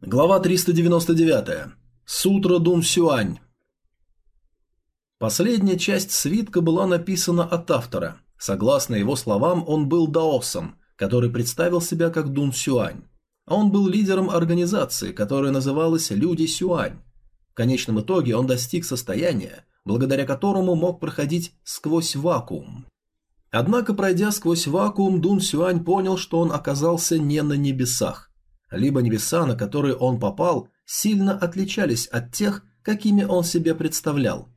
Глава 399. Сутра Дун Сюань. Последняя часть свитка была написана от автора. Согласно его словам, он был даосом, который представил себя как Дун Сюань. А он был лидером организации, которая называлась Люди Сюань. В конечном итоге он достиг состояния, благодаря которому мог проходить сквозь вакуум. Однако, пройдя сквозь вакуум, Дун Сюань понял, что он оказался не на небесах либо небеса, на которые он попал, сильно отличались от тех, какими он себе представлял.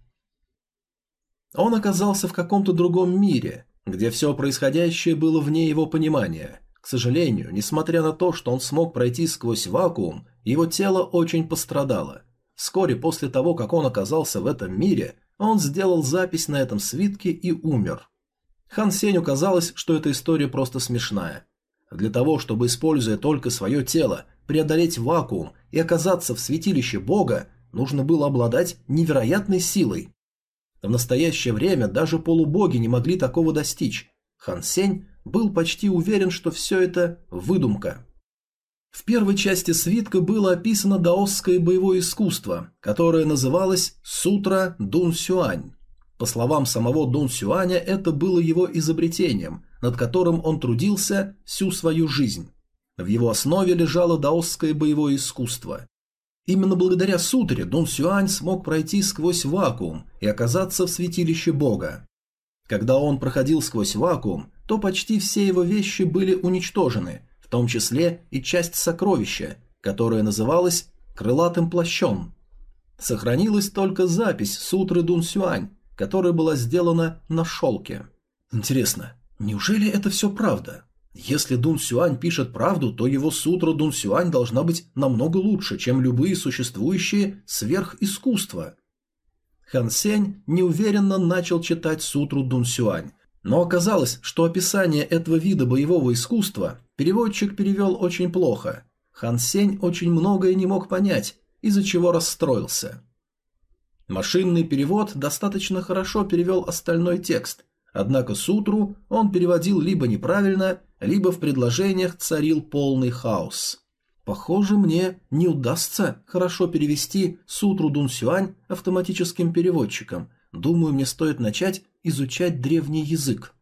Он оказался в каком-то другом мире, где все происходящее было вне его понимания. К сожалению, несмотря на то, что он смог пройти сквозь вакуум, его тело очень пострадало. Вскоре после того, как он оказался в этом мире, он сделал запись на этом свитке и умер. Хан Сеню казалось, что эта история просто смешная. Для того, чтобы, используя только свое тело, преодолеть вакуум и оказаться в святилище Бога, нужно было обладать невероятной силой. В настоящее время даже полубоги не могли такого достичь. Хан Сень был почти уверен, что все это выдумка. В первой части свитка было описано даосское боевое искусство, которое называлось «Сутра Дун Сюань». По словам самого Дун Сюаня, это было его изобретением, над которым он трудился всю свою жизнь. В его основе лежало даосское боевое искусство. Именно благодаря сутре Дун Сюань смог пройти сквозь вакуум и оказаться в святилище Бога. Когда он проходил сквозь вакуум, то почти все его вещи были уничтожены, в том числе и часть сокровища, которая называлась «крылатым плащом». Сохранилась только запись сутры Дун Сюань, которая была сделана на шелке. Интересно, Неужели это все правда? Если Дун Сюань пишет правду, то его сутра Дун Сюань должна быть намного лучше, чем любые существующие сверхискусства. Хан Сень неуверенно начал читать сутру Дун Сюань, но оказалось, что описание этого вида боевого искусства переводчик перевел очень плохо. Хан Сень очень многое не мог понять, из-за чего расстроился. Машинный перевод достаточно хорошо перевел остальной текст – Однако сутру он переводил либо неправильно, либо в предложениях царил полный хаос. Похоже, мне не удастся хорошо перевести сутру Дун Сюань автоматическим переводчиком. Думаю, мне стоит начать изучать древний язык.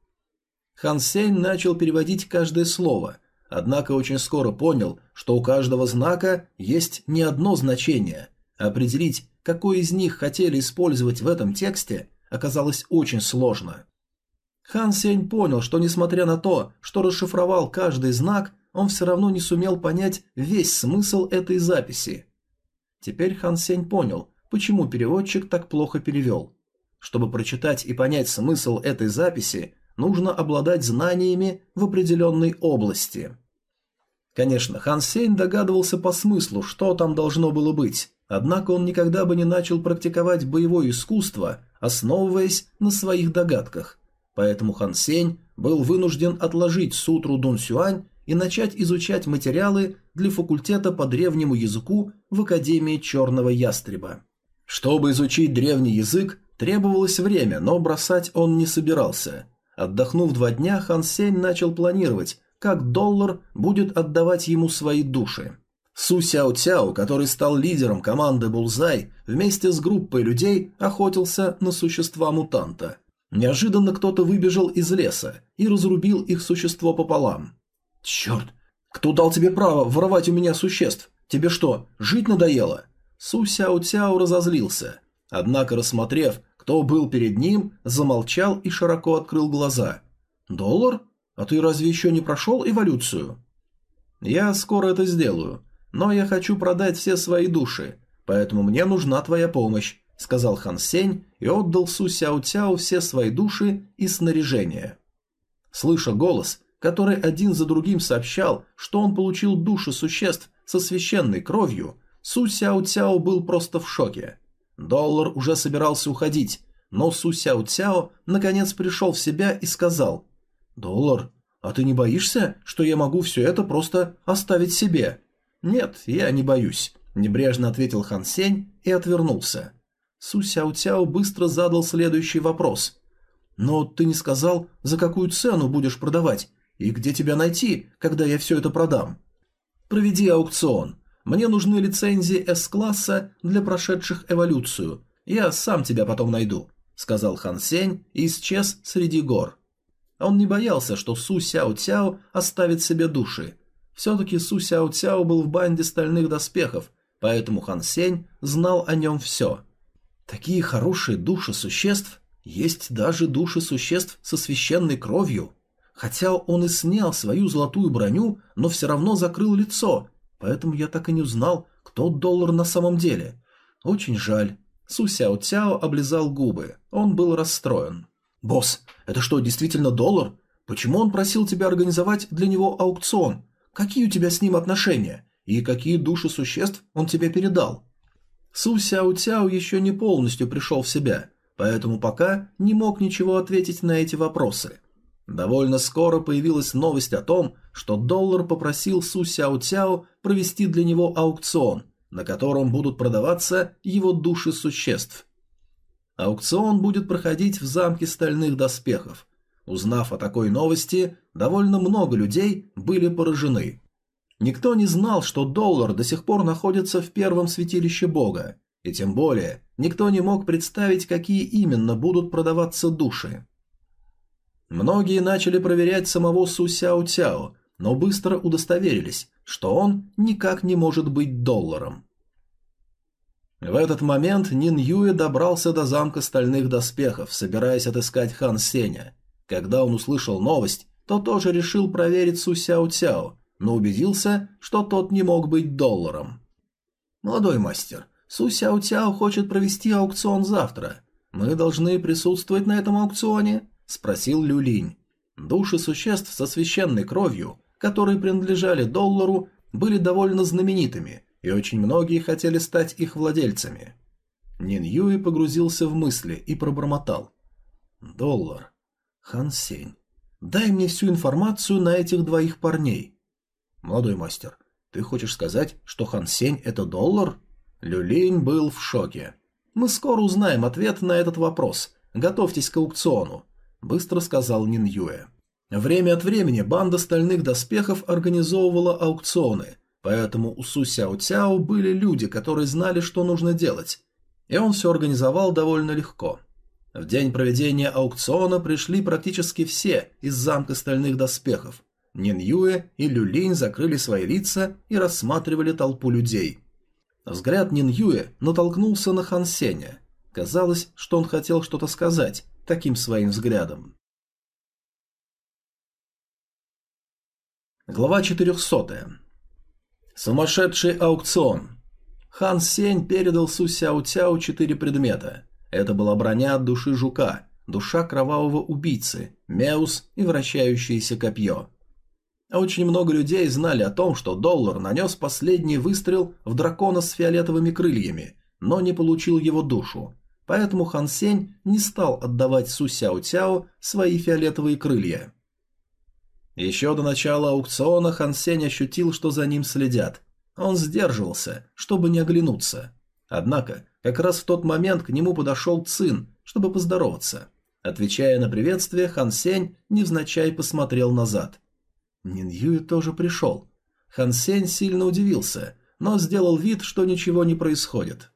Хан Сень начал переводить каждое слово, однако очень скоро понял, что у каждого знака есть не одно значение. Определить, какой из них хотели использовать в этом тексте, оказалось очень сложно. Хан Сень понял, что несмотря на то, что расшифровал каждый знак, он все равно не сумел понять весь смысл этой записи. Теперь Хан Сень понял, почему переводчик так плохо перевел. Чтобы прочитать и понять смысл этой записи, нужно обладать знаниями в определенной области. Конечно, Хан Сень догадывался по смыслу, что там должно было быть, однако он никогда бы не начал практиковать боевое искусство, основываясь на своих догадках поэтому Хан Сень был вынужден отложить сутру Дун Сюань и начать изучать материалы для факультета по древнему языку в Академии Черного Ястреба. Чтобы изучить древний язык, требовалось время, но бросать он не собирался. Отдохнув два дня, Хан Сень начал планировать, как доллар будет отдавать ему свои души. Су Сяо Цяо, который стал лидером команды Булзай, вместе с группой людей охотился на существа-мутанта – Неожиданно кто-то выбежал из леса и разрубил их существо пополам. «Черт! Кто дал тебе право воровать у меня существ? Тебе что, жить надоело?» Су Сяо Цяо разозлился. Однако, рассмотрев, кто был перед ним, замолчал и широко открыл глаза. «Доллар? А ты разве еще не прошел эволюцию?» «Я скоро это сделаю, но я хочу продать все свои души, поэтому мне нужна твоя помощь сказал Хан Сень и отдал Су Сяо Цяо все свои души и снаряжение. Слыша голос, который один за другим сообщал, что он получил души существ со священной кровью, Су Сяо Цяо был просто в шоке. Доллар уже собирался уходить, но Су Сяо Цяо наконец пришел в себя и сказал «Доллар, а ты не боишься, что я могу все это просто оставить себе?» «Нет, я не боюсь», – небрежно ответил Хан Сень и отвернулся. Су Сяо Цяо быстро задал следующий вопрос. «Но ты не сказал, за какую цену будешь продавать, и где тебя найти, когда я все это продам?» «Проведи аукцион. Мне нужны лицензии С-класса для прошедших эволюцию. Я сам тебя потом найду», — сказал Хан Сень и исчез среди гор. Он не боялся, что Су Сяо Цяо оставит себе души. Все-таки Су Сяо Цяо был в банде стальных доспехов, поэтому Хан Сень знал о нем все. Такие хорошие души существ, есть даже души существ со священной кровью. Хотя он и снял свою золотую броню, но все равно закрыл лицо, поэтому я так и не узнал, кто доллар на самом деле. Очень жаль. Су Сяо Цяо облизал губы. Он был расстроен. «Босс, это что, действительно доллар? Почему он просил тебя организовать для него аукцион? Какие у тебя с ним отношения? И какие души существ он тебе передал?» Су Сяо Цяо еще не полностью пришел в себя, поэтому пока не мог ничего ответить на эти вопросы. Довольно скоро появилась новость о том, что доллар попросил Су Сяо Цяо провести для него аукцион, на котором будут продаваться его души существ. Аукцион будет проходить в замке стальных доспехов. Узнав о такой новости, довольно много людей были поражены. Никто не знал, что доллар до сих пор находится в первом святилище бога, и тем более никто не мог представить, какие именно будут продаваться души. Многие начали проверять самого Су Сяо Цяо, но быстро удостоверились, что он никак не может быть долларом. В этот момент Нин Юэ добрался до замка стальных доспехов, собираясь отыскать Хан Сеня. Когда он услышал новость, то тоже решил проверить Су Сяо Цяо, но убедился, что тот не мог быть долларом. «Молодой мастер, Су Сяо Цяо хочет провести аукцион завтра. Мы должны присутствовать на этом аукционе?» – спросил Люлинь. Души существ со священной кровью, которые принадлежали доллару, были довольно знаменитыми – и очень многие хотели стать их владельцами. Нин Юи погрузился в мысли и пробормотал. «Доллар. Хан Сень. Дай мне всю информацию на этих двоих парней». «Молодой мастер, ты хочешь сказать, что Хан Сень – это доллар?» Люлинь был в шоке. «Мы скоро узнаем ответ на этот вопрос. Готовьтесь к аукциону», – быстро сказал Нин Юэ. Время от времени банда стальных доспехов организовывала аукционы, Поэтому у Су Сяо Цяо были люди, которые знали, что нужно делать, и он все организовал довольно легко. В день проведения аукциона пришли практически все из замка стальных доспехов. Нин Юэ и Лю Линь закрыли свои лица и рассматривали толпу людей. Взгляд Нин Юэ натолкнулся на Хан Сеня. Казалось, что он хотел что-то сказать таким своим взглядом. Глава 400. Сумасшедший аукцион. Хан Сень передал Су Сяо Цяо четыре предмета. Это была броня от души жука, душа кровавого убийцы, меус и вращающееся копье. Очень много людей знали о том, что доллар нанес последний выстрел в дракона с фиолетовыми крыльями, но не получил его душу. Поэтому Хан Сень не стал отдавать Су Сяо Цяо свои фиолетовые крылья. Еще до начала аукциона Хан Сень ощутил, что за ним следят. Он сдерживался, чтобы не оглянуться. Однако, как раз в тот момент к нему подошел Цин, чтобы поздороваться. Отвечая на приветствие, Хан Сень невзначай посмотрел назад. Нин Юй тоже пришел. Хан Сень сильно удивился, но сделал вид, что ничего не происходит.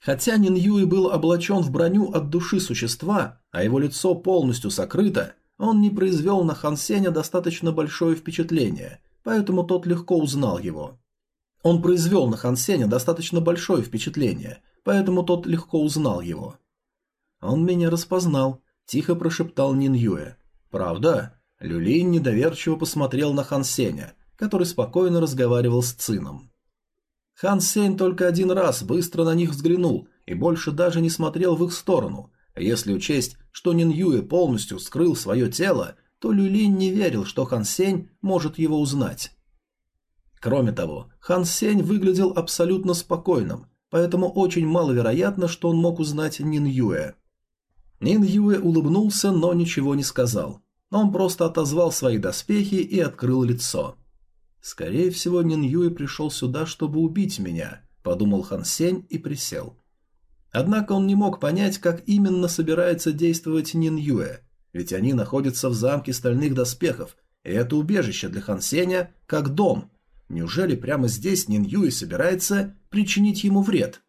Хотя Нин Юй был облачен в броню от души существа, а его лицо полностью сокрыто, он не произвел на Хан Сеня достаточно большое впечатление, поэтому тот легко узнал его. Он произвел на Хан Сеня достаточно большое впечатление, поэтому тот легко узнал его. «Он меня распознал», – тихо прошептал Нин Юэ. «Правда?» Люлин недоверчиво посмотрел на Хан Сеня, который спокойно разговаривал с Цином. Хан Сень только один раз быстро на них взглянул и больше даже не смотрел в их сторону, если учесть, что Нин Юэ полностью скрыл свое тело, то Люлин не верил, что Хан Сень может его узнать. Кроме того, Хан Сень выглядел абсолютно спокойным, поэтому очень маловероятно, что он мог узнать Нин Юэ. Нин Юэ улыбнулся, но ничего не сказал. Он просто отозвал свои доспехи и открыл лицо. «Скорее всего, Нин Юэ пришел сюда, чтобы убить меня», – подумал Хан Сень и присел. Однако он не мог понять, как именно собирается действовать Нин Юэ, ведь они находятся в замке стальных доспехов, и это убежище для Хан Сеня как дом. Неужели прямо здесь Нин Юй собирается причинить ему вред?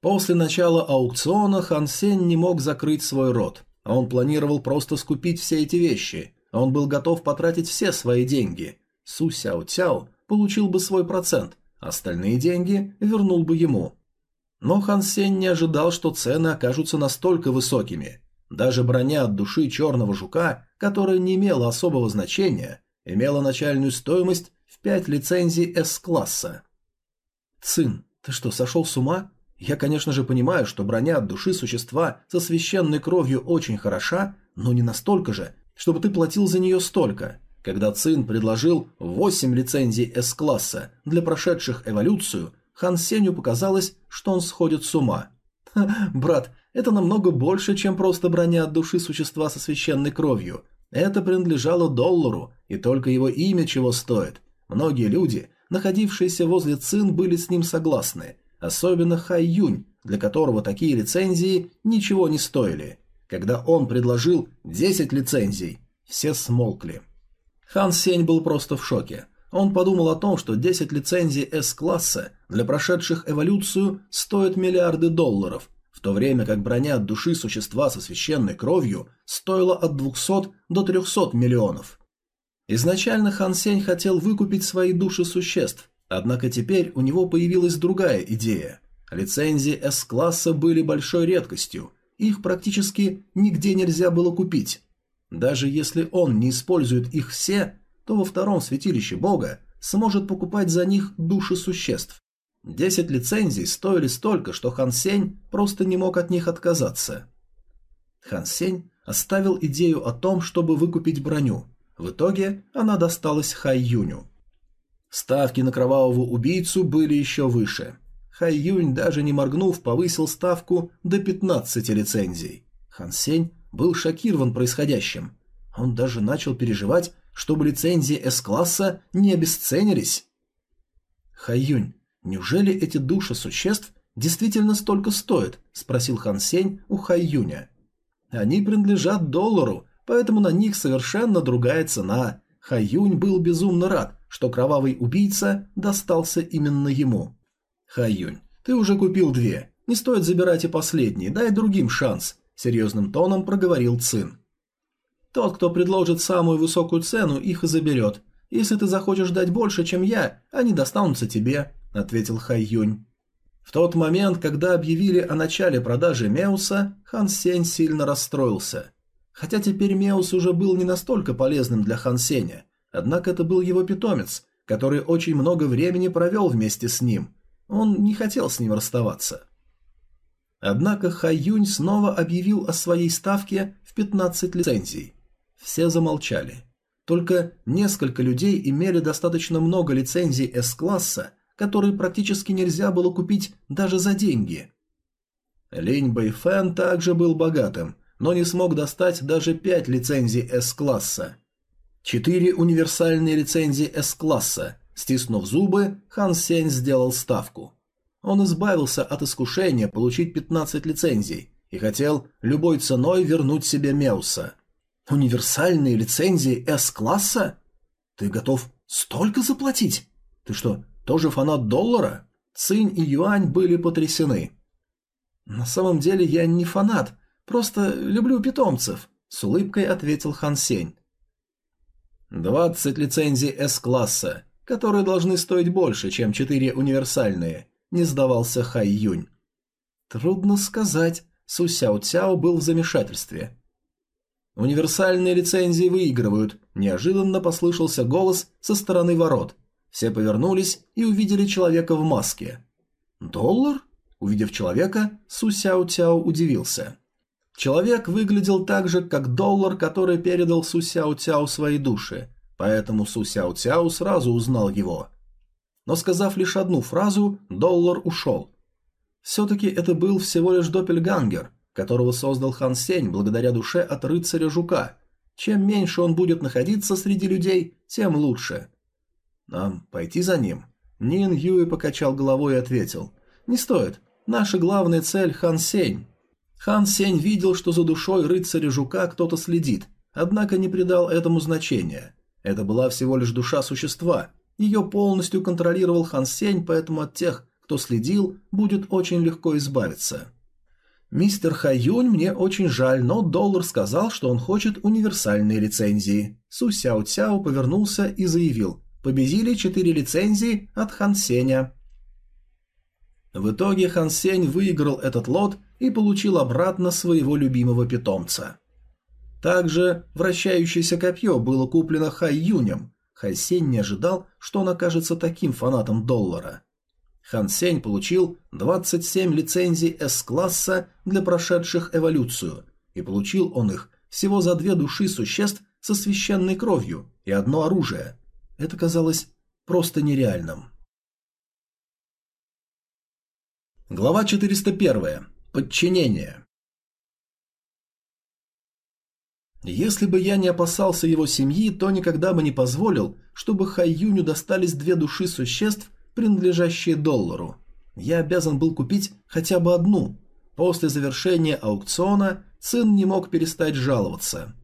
После начала аукциона Хан Сень не мог закрыть свой рот, а он планировал просто скупить все эти вещи. Он был готов потратить все свои деньги. Су Сяо Цяо получил бы свой процент, остальные деньги вернул бы ему. Но Хан Сень не ожидал, что цены окажутся настолько высокими. Даже броня от души черного жука, которая не имела особого значения, имела начальную стоимость в 5 лицензий С-класса. «Цин, ты что, сошел с ума? Я, конечно же, понимаю, что броня от души существа со священной кровью очень хороша, но не настолько же, чтобы ты платил за нее столько. Когда Цин предложил 8 лицензий С-класса для прошедших эволюцию, Хан Сенью показалось, что он сходит с ума. «Брат, это намного больше, чем просто броня от души существа со священной кровью. Это принадлежало доллару, и только его имя чего стоит. Многие люди, находившиеся возле Цин, были с ним согласны, особенно Хай Юнь, для которого такие лицензии ничего не стоили. Когда он предложил 10 лицензий, все смолкли. Хан Сень был просто в шоке. Он подумал о том, что 10 лицензий С-класса для прошедших эволюцию стоят миллиарды долларов, в то время как броня от души существа со священной кровью стоила от 200 до 300 миллионов. Изначально Хан Сень хотел выкупить свои души существ, однако теперь у него появилась другая идея. Лицензии С-класса были большой редкостью, их практически нигде нельзя было купить. Даже если он не использует их все, то во втором святилище бога сможет покупать за них души существ. Десять лицензий стоили столько, что Хан Сень просто не мог от них отказаться. Хан Сень оставил идею о том, чтобы выкупить броню. В итоге она досталась Хай Юню. Ставки на кровавого убийцу были еще выше. Хай Юнь, даже не моргнув, повысил ставку до 15 лицензий. Хан Сень был шокирован происходящим. Он даже начал переживать, чтобы лицензии С-класса не обесценились. Хаюнь, неужели эти души существ действительно столько стоят? Спросил Хан Сень у Хаюня. Они принадлежат доллару, поэтому на них совершенно другая цена. Хаюнь был безумно рад, что кровавый убийца достался именно ему. Хаюнь, ты уже купил две. Не стоит забирать и последний, дай другим шанс, серьезным тоном проговорил Цин. Тот, кто предложит самую высокую цену, их и заберет. Если ты захочешь дать больше, чем я, они достанутся тебе», — ответил Хай Юнь. В тот момент, когда объявили о начале продажи Меуса, Хан Сень сильно расстроился. Хотя теперь Меус уже был не настолько полезным для Хан Сеня, однако это был его питомец, который очень много времени провел вместе с ним. Он не хотел с ним расставаться. Однако Хай Юнь снова объявил о своей ставке в 15 лицензий. Все замолчали. Только несколько людей имели достаточно много лицензий С-класса, которые практически нельзя было купить даже за деньги. Линь Бэйфэн также был богатым, но не смог достать даже пять лицензий С-класса. Четыре универсальные лицензии С-класса. Стиснув зубы, Хан Сень сделал ставку. Он избавился от искушения получить 15 лицензий и хотел любой ценой вернуть себе Меуса. Универсальные лицензии С-класса? Ты готов столько заплатить? Ты что, тоже фанат доллара? Цинь и Юань были потрясены. На самом деле я не фанат, просто люблю питомцев, с улыбкой ответил Хан Сень. «Двадцать лицензий С-класса, которые должны стоить больше, чем четыре универсальные», – не сдавался Хай Юнь. «Трудно сказать», – Су Сяо Цяо был в замешательстве. Универсальные лицензии выигрывают. Неожиданно послышался голос со стороны ворот. Все повернулись и увидели человека в маске. «Доллар?» Увидев человека, Су Сяо Цяо удивился. Человек выглядел так же, как доллар, который передал Су Сяо Цяо своей душе, поэтому Су Сяо Цяо сразу узнал его. Но сказав лишь одну фразу, доллар ушел. Все-таки это был всего лишь доппельгангер – которого создал Хан Сень благодаря душе от рыцаря Жука. Чем меньше он будет находиться среди людей, тем лучше. Нам пойти за ним? Нин Юй покачал головой и ответил. Не стоит. Наша главная цель Хан Сень. Хан Сень видел, что за душой рыцаря Жука кто-то следит, однако не придал этому значения. Это была всего лишь душа существа. Ее полностью контролировал Хан Сень, поэтому от тех, кто следил, будет очень легко избавиться. «Мистер Хайюнь, мне очень жаль, но Доллар сказал, что он хочет универсальные лицензии». Су Сяо Цяо повернулся и заявил «Победили четыре лицензии от Хан Сеня». В итоге Хан Сень выиграл этот лот и получил обратно своего любимого питомца. Также вращающееся копье было куплено Хай Юнем. Хай Сень не ожидал, что он окажется таким фанатом доллара. Хан Сень получил 27 лицензий С-класса для прошедших эволюцию, и получил он их всего за две души существ со священной кровью и одно оружие. Это казалось просто нереальным. Глава 401. Подчинение. Если бы я не опасался его семьи, то никогда бы не позволил, чтобы Хайюню достались две души существ, принадлежащие доллару. Я обязан был купить хотя бы одну. После завершения аукциона Цин не мог перестать жаловаться.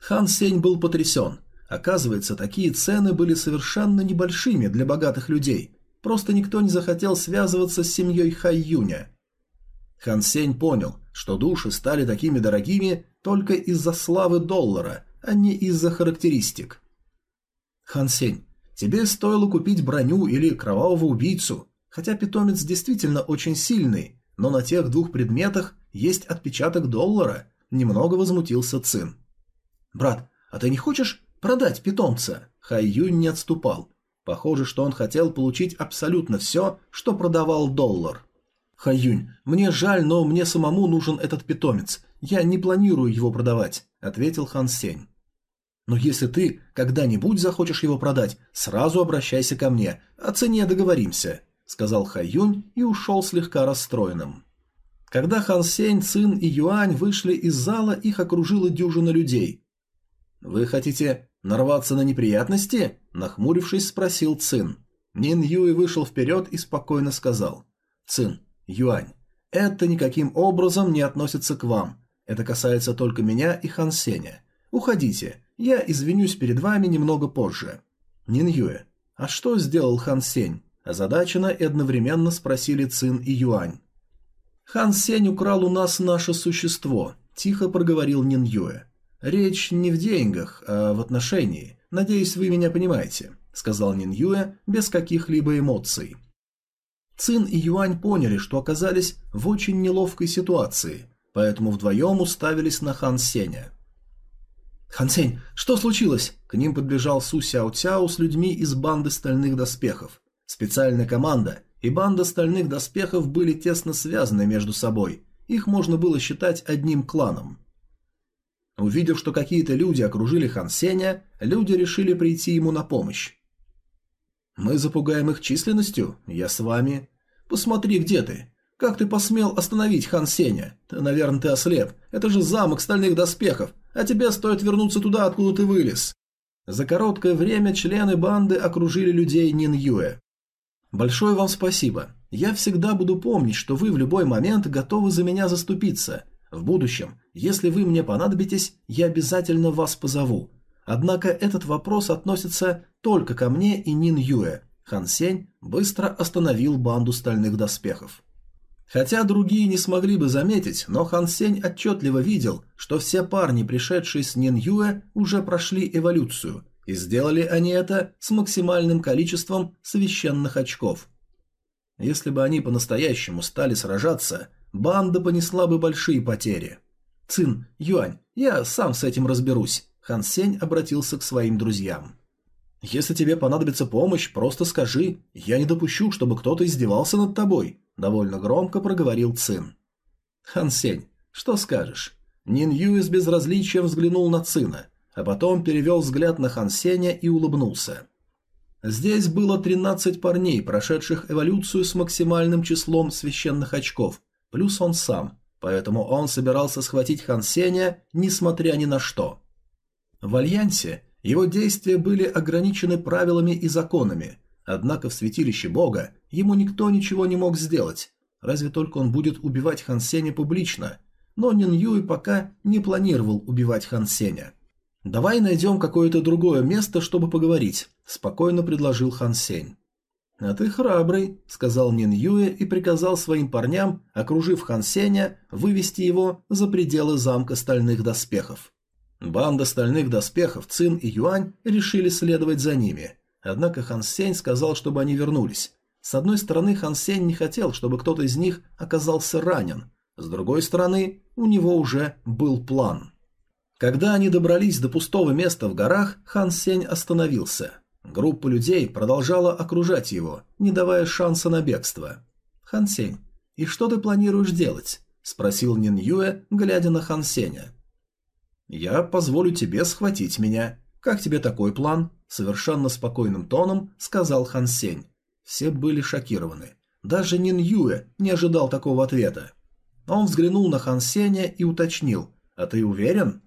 Хан Сень был потрясен. Оказывается, такие цены были совершенно небольшими для богатых людей. Просто никто не захотел связываться с семьей Хайюня. Хан Сень понял, что души стали такими дорогими только из-за славы доллара, а не из-за характеристик. Хан Сень, тебе стоило купить броню или кровавого убийцу, хотя питомец действительно очень сильный, но на тех двух предметах есть отпечаток доллара, немного возмутился Цин. Брат, а ты не хочешь продать питомца? Хай Юнь не отступал. Похоже, что он хотел получить абсолютно все, что продавал доллар. «Хаюнь, мне жаль, но мне самому нужен этот питомец. Я не планирую его продавать», — ответил Хан Сень. «Но если ты когда-нибудь захочешь его продать, сразу обращайся ко мне, о цене договоримся», — сказал Хаюнь и ушел слегка расстроенным. Когда Хан Сень, Цин и Юань вышли из зала, их окружила дюжина людей. «Вы хотите нарваться на неприятности?» – нахмурившись, спросил Цин. Нин Юй вышел вперед и спокойно сказал. «Цин, Юань, это никаким образом не относится к вам. Это касается только меня и Хан Сеня. Уходите, я извинюсь перед вами немного позже». Нин Юэ, а что сделал Хан Сень? Озадаченно и одновременно спросили Цин и Юань. «Хан Сень украл у нас наше существо», – тихо проговорил Нин Юэ. «Речь не в деньгах, а в отношении. Надеюсь, вы меня понимаете», — сказал Нин Юэ без каких-либо эмоций. Цин и Юань поняли, что оказались в очень неловкой ситуации, поэтому вдвоем уставились на Хан Сеня. «Хан Сень, что случилось?» К ним подбежал Су Сяо Цяо с людьми из банды стальных доспехов. Специальная команда и банда стальных доспехов были тесно связаны между собой. Их можно было считать одним кланом. Увидев, что какие-то люди окружили Хан Сеня, люди решили прийти ему на помощь. «Мы запугаем их численностью? Я с вами. Посмотри, где ты. Как ты посмел остановить Хан Сеня? Ты, наверное, ты ослеп. Это же замок стальных доспехов, а тебе стоит вернуться туда, откуда ты вылез». За короткое время члены банды окружили людей Нин Юэ. «Большое вам спасибо. Я всегда буду помнить, что вы в любой момент готовы за меня заступиться. В будущем, если вы мне понадобитесь, я обязательно вас позову. Однако этот вопрос относится только ко мне и Нин Юэ. Хан Сень быстро остановил банду стальных доспехов. Хотя другие не смогли бы заметить, но Хан Сень отчетливо видел, что все парни, пришедшие с Нин Юэ, уже прошли эволюцию, и сделали они это с максимальным количеством священных очков. Если бы они по-настоящему стали сражаться, банда понесла бы большие потери. «Цин, Юань, я сам с этим разберусь», — Хан Сень обратился к своим друзьям. «Если тебе понадобится помощь, просто скажи. Я не допущу, чтобы кто-то издевался над тобой», — довольно громко проговорил Цин. «Хан Сень, что скажешь?» Нин Юй с безразличием взглянул на Цина, а потом перевел взгляд на Хан Сеня и улыбнулся. Здесь было 13 парней, прошедших эволюцию с максимальным числом священных очков, плюс он сам, поэтому он собирался схватить Хан Сеня, несмотря ни на что. В Альянсе его действия были ограничены правилами и законами, однако в святилище Бога ему никто ничего не мог сделать, разве только он будет убивать Хан Сеня публично, но Нин Юй пока не планировал убивать Хан Сеня. «Давай найдем какое-то другое место, чтобы поговорить», – спокойно предложил Хан Сень. «А ты храбрый», – сказал Нин Юэ и приказал своим парням, окружив Хан Сеня, вывести его за пределы замка стальных доспехов. Банда стальных доспехов Цин и Юань решили следовать за ними. Однако Хан Сень сказал, чтобы они вернулись. С одной стороны, Хан Сень не хотел, чтобы кто-то из них оказался ранен. С другой стороны, у него уже был план. Когда они добрались до пустого места в горах, Хан Сень остановился. Группа людей продолжала окружать его, не давая шанса на бегство. «Хан Сень, и что ты планируешь делать?» – спросил Нин Юэ, глядя на Хан Сеня. «Я позволю тебе схватить меня. Как тебе такой план?» – совершенно спокойным тоном сказал Хан Сень. Все были шокированы. Даже Нин Юэ не ожидал такого ответа. Он взглянул на Хан Сеня и уточнил. «А ты уверен?»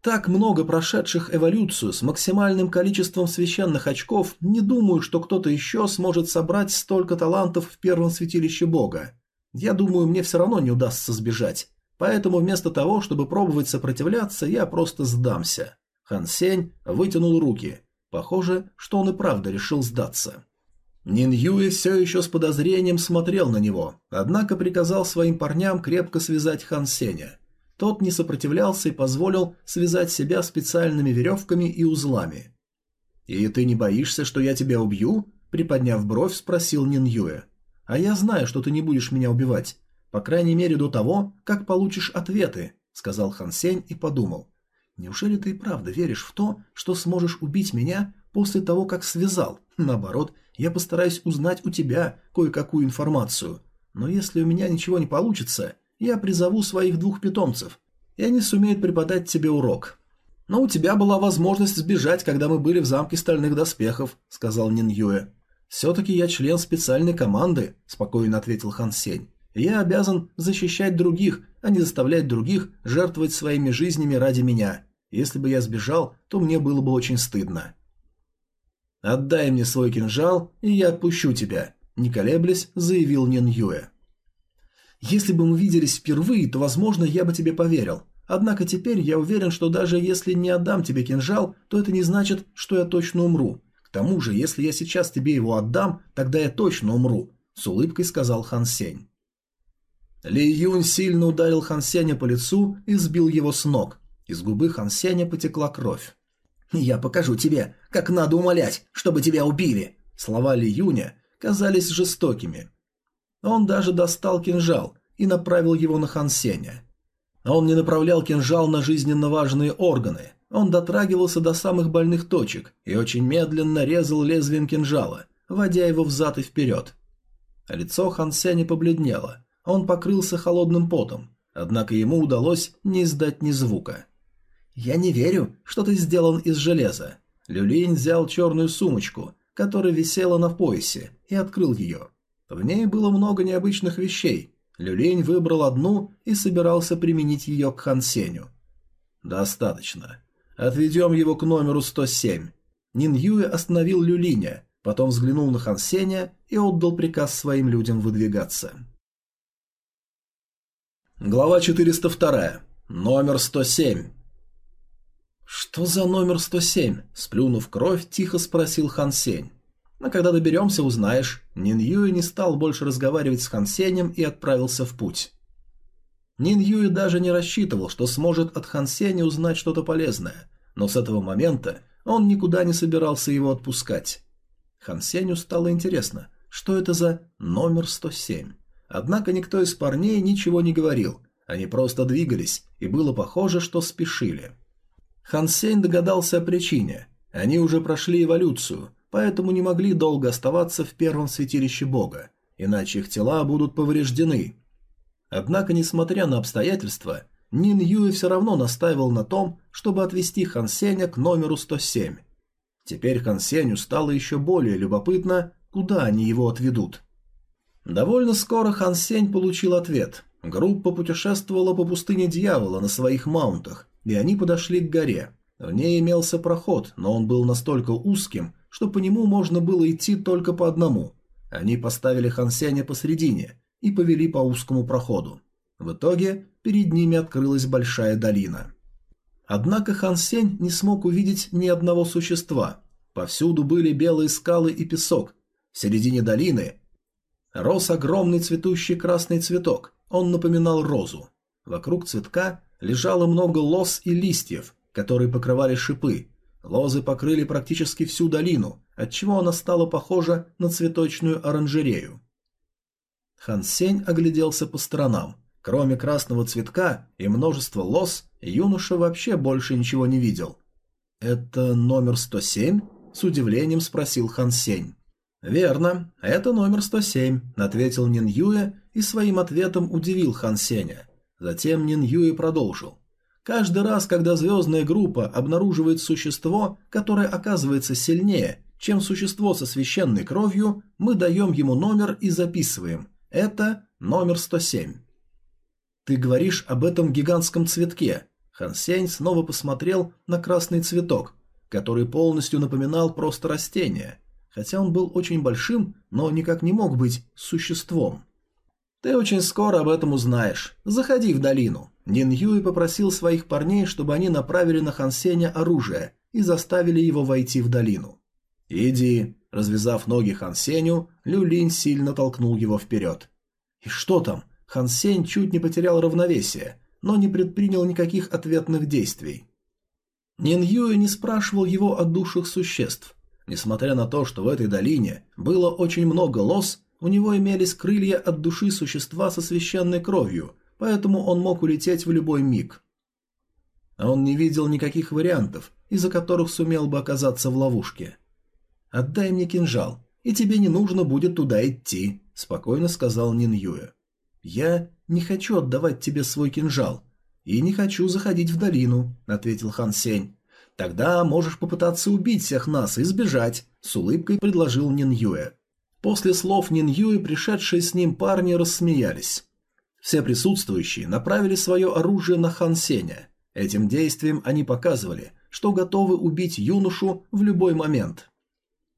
Так много прошедших эволюцию с максимальным количеством священных очков, не думаю, что кто-то еще сможет собрать столько талантов в первом святилище бога. Я думаю, мне все равно не удастся сбежать. Поэтому вместо того, чтобы пробовать сопротивляться, я просто сдамся. Хан Сень вытянул руки. Похоже, что он и правда решил сдаться. Нин Юэ все еще с подозрением смотрел на него, однако приказал своим парням крепко связать Хан Сеня – тот не сопротивлялся и позволил связать себя специальными веревками и узлами. «И ты не боишься, что я тебя убью?» – приподняв бровь, спросил Нин Юэ. «А я знаю, что ты не будешь меня убивать. По крайней мере до того, как получишь ответы», – сказал Хан Сень и подумал. «Неужели ты и правда веришь в то, что сможешь убить меня после того, как связал? Наоборот, я постараюсь узнать у тебя кое-какую информацию. Но если у меня ничего не получится, я призову своих двух питомцев, и они сумеют преподать тебе урок. Но у тебя была возможность сбежать, когда мы были в замке стальных доспехов, сказал Нин Юэ. Все-таки я член специальной команды, спокойно ответил Хан Сень. Я обязан защищать других, а не заставлять других жертвовать своими жизнями ради меня. Если бы я сбежал, то мне было бы очень стыдно. «Отдай мне свой кинжал, и я отпущу тебя», – не колеблясь, заявил Нин Юэ. Если бы мы виделись впервые, то, возможно, я бы тебе поверил. Однако теперь я уверен, что даже если не отдам тебе кинжал, то это не значит, что я точно умру. К тому же, если я сейчас тебе его отдам, тогда я точно умру», – с улыбкой сказал Хан Сень. Ли Юнь сильно ударил Хан Сеня по лицу и сбил его с ног. Из губы Хан Сеня потекла кровь. «Я покажу тебе, как надо умолять, чтобы тебя убили!» Слова Ли Юня казались жестокими. Он даже достал кинжал и направил его на Хан Сеня. Он не направлял кинжал на жизненно важные органы, он дотрагивался до самых больных точек и очень медленно резал лезвием кинжала, водя его взад и вперед. Лицо Хан Сеня побледнело, он покрылся холодным потом, однако ему удалось не издать ни звука. «Я не верю, что ты сделан из железа». Люлинь взял черную сумочку, которая висела на поясе, и открыл ее. В ней было много необычных вещей. Люлень выбрал одну и собирался применить ее к Хансеню. «Достаточно. Отведем его к номеру 107». Нин Юэ остановил Люлиня, потом взглянул на Хансеня и отдал приказ своим людям выдвигаться. Глава 402. Номер 107. «Что за номер 107?» – сплюнув кровь, тихо спросил Хан Сень. Но когда доберемся, узнаешь. Нин Юй не стал больше разговаривать с Хан Сенем и отправился в путь. Нин Юй даже не рассчитывал, что сможет от Хан Сеня узнать что-то полезное, но с этого момента он никуда не собирался его отпускать. Хан Сеню стало интересно, что это за номер 107. Однако никто из парней ничего не говорил, они просто двигались, и было похоже, что спешили. Хан Сень догадался о причине. Они уже прошли эволюцию, поэтому не могли долго оставаться в первом святилище бога, иначе их тела будут повреждены. Однако, несмотря на обстоятельства, Нин Юй все равно настаивал на том, чтобы отвести Хан Сеня к номеру 107. Теперь Хан Сеню стало еще более любопытно, куда они его отведут. Довольно скоро Хан Сень получил ответ. Группа путешествовала по пустыне дьявола на своих маунтах, и они подошли к горе. В ней имелся проход, но он был настолько узким, что по нему можно было идти только по одному. Они поставили Хансяня посредине и повели по узкому проходу. В итоге перед ними открылась большая долина. Однако Хан Сень не смог увидеть ни одного существа. Повсюду были белые скалы и песок. В середине долины рос огромный цветущий красный цветок. Он напоминал розу. Вокруг цветка лежало много лоз и листьев, которые покрывали шипы. Лозы покрыли практически всю долину, отчего она стала похожа на цветочную оранжерею. Хан Сень огляделся по сторонам. Кроме красного цветка и множества лоз, юноша вообще больше ничего не видел. «Это номер 107?» – с удивлением спросил Хан Сень. «Верно, это номер 107», – ответил Нин Юэ и своим ответом удивил Хан Сеня. Затем Нин Юэ продолжил. «Каждый раз, когда звездная группа обнаруживает существо, которое оказывается сильнее, чем существо со священной кровью, мы даем ему номер и записываем. Это номер 107». «Ты говоришь об этом гигантском цветке». Хан Сень снова посмотрел на красный цветок, который полностью напоминал просто растение – хотя он был очень большим, но никак не мог быть существом. «Ты очень скоро об этом узнаешь. Заходи в долину». Нин Юй попросил своих парней, чтобы они направили на Хан Сеня оружие и заставили его войти в долину. «Иди», – развязав ноги Хан Сеню, Лю Линь сильно толкнул его вперед. «И что там?» Хан Сень чуть не потерял равновесие, но не предпринял никаких ответных действий. Нин Юй не спрашивал его о душах существ, Несмотря на то, что в этой долине было очень много лос, у него имелись крылья от души существа со священной кровью, поэтому он мог улететь в любой миг. А он не видел никаких вариантов, из-за которых сумел бы оказаться в ловушке. «Отдай мне кинжал, и тебе не нужно будет туда идти», – спокойно сказал Нин Юэ. «Я не хочу отдавать тебе свой кинжал, и не хочу заходить в долину», – ответил Хан Сень. Тогда можешь попытаться убить всех нас и сбежать», – с улыбкой предложил Нин Юэ. После слов Нин Юэ пришедшие с ним парни рассмеялись. Все присутствующие направили свое оружие на Хан Сеня. Этим действием они показывали, что готовы убить юношу в любой момент.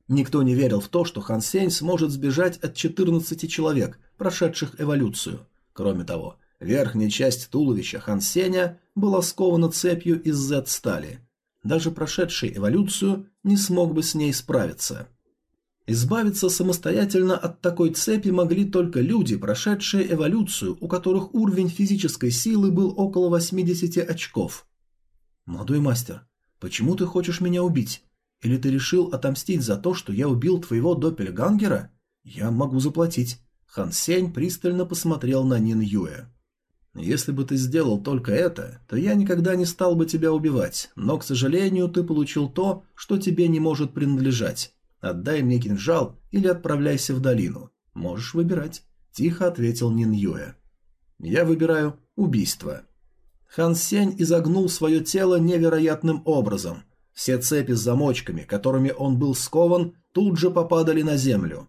Никто не верил в то, что Хан Сень сможет сбежать от 14 человек, прошедших эволюцию. Кроме того, верхняя часть туловища Хан Сеня была скована цепью из Z-стали – даже прошедший эволюцию не смог бы с ней справиться. Избавиться самостоятельно от такой цепи могли только люди, прошедшие эволюцию, у которых уровень физической силы был около 80 очков. «Молодой мастер, почему ты хочешь меня убить? Или ты решил отомстить за то, что я убил твоего доппельгангера? Я могу заплатить». Хан Сень пристально посмотрел на Нин Юэ. Если бы ты сделал только это, то я никогда не стал бы тебя убивать, но, к сожалению, ты получил то, что тебе не может принадлежать. Отдай мне кинжал или отправляйся в долину. Можешь выбирать», – тихо ответил Нин Юэ. «Я выбираю убийство». Хан Сень изогнул свое тело невероятным образом. Все цепи с замочками, которыми он был скован, тут же попадали на землю.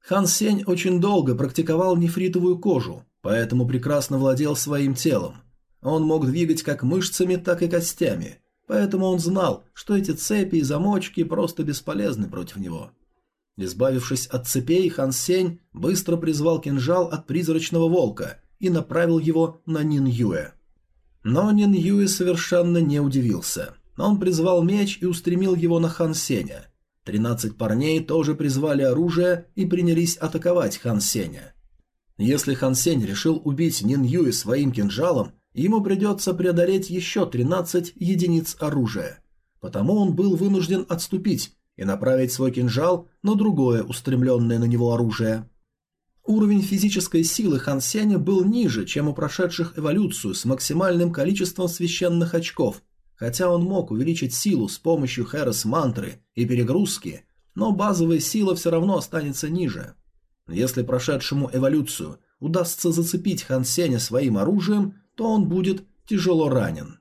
Хан Сень очень долго практиковал нефритовую кожу, поэтому прекрасно владел своим телом. Он мог двигать как мышцами, так и костями, поэтому он знал, что эти цепи и замочки просто бесполезны против него. Избавившись от цепей, Хан Сень быстро призвал кинжал от призрачного волка и направил его на Нин Юэ. Но Нин Юэ совершенно не удивился. Он призвал меч и устремил его на Хан Сеня. Тринадцать парней тоже призвали оружие и принялись атаковать Хан Сеня. Если Хан Сень решил убить Нин Юи своим кинжалом, ему придется преодолеть еще 13 единиц оружия. Потому он был вынужден отступить и направить свой кинжал на другое устремленное на него оружие. Уровень физической силы Хан Сеня был ниже, чем у прошедших эволюцию с максимальным количеством священных очков, хотя он мог увеличить силу с помощью Хэрос мантры и перегрузки, но базовая сила все равно останется ниже. Если прошедшему эволюцию удастся зацепить Хан Сеня своим оружием, то он будет тяжело ранен.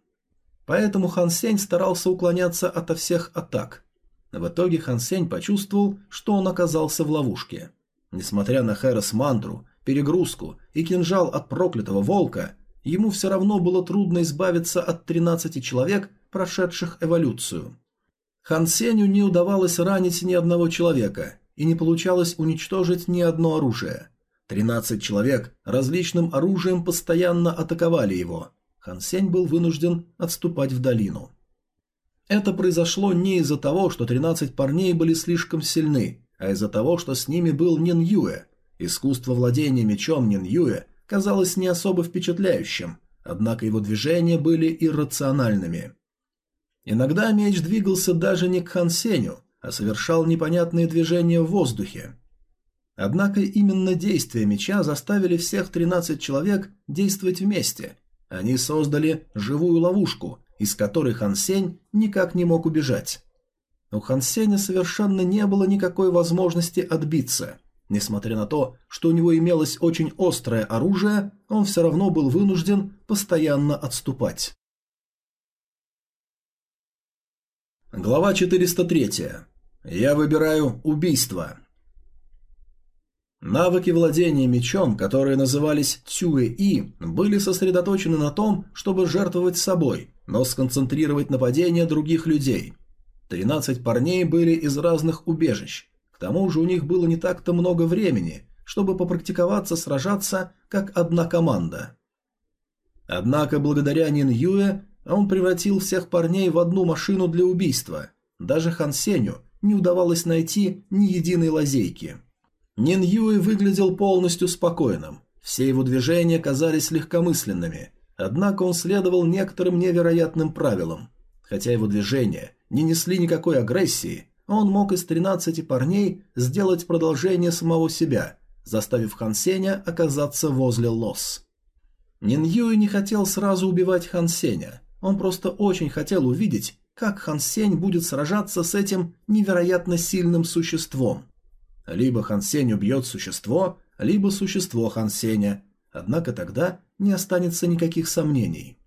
Поэтому Хан Сень старался уклоняться ото всех атак. В итоге Хан Сень почувствовал, что он оказался в ловушке. Несмотря на Хэрос мантру, перегрузку и кинжал от проклятого волка, ему все равно было трудно избавиться от 13 человек, прошедших эволюцию. Хан Сенью не удавалось ранить ни одного человека, и не получалось уничтожить ни одно оружие. Тринадцать человек различным оружием постоянно атаковали его. Хан Сень был вынужден отступать в долину. Это произошло не из-за того, что 13 парней были слишком сильны, а из-за того, что с ними был Нин Юэ. Искусство владения мечом Нин Юэ казалось не особо впечатляющим, однако его движения были иррациональными. Иногда меч двигался даже не к Хан Сеню, а совершал непонятные движения в воздухе. Однако именно действия меча заставили всех 13 человек действовать вместе. Они создали живую ловушку, из которой Хан Сень никак не мог убежать. У Хан Сеня совершенно не было никакой возможности отбиться. Несмотря на то, что у него имелось очень острое оружие, он все равно был вынужден постоянно отступать. Глава 403. Я выбираю убийство. Навыки владения мечом, которые назывались Цюэ-И, были сосредоточены на том, чтобы жертвовать собой, но сконцентрировать нападение других людей. 13 парней были из разных убежищ. К тому же у них было не так-то много времени, чтобы попрактиковаться сражаться как одна команда. Однако благодаря Нин Юэ он превратил всех парней в одну машину для убийства. Даже Хан Сеню не удавалось найти ни единой лазейки. Нин Юэ выглядел полностью спокойным. Все его движения казались легкомысленными. Однако он следовал некоторым невероятным правилам. Хотя его движения не несли никакой агрессии, он мог из 13 парней сделать продолжение самого себя, заставив Хан Сеня оказаться возле Лос. Нин Юэ не хотел сразу убивать Хан Сеня, он просто очень хотел увидеть, как Хан Сень будет сражаться с этим невероятно сильным существом. Либо Хан Сень убьет существо, либо существо Хан Сеня, однако тогда не останется никаких сомнений.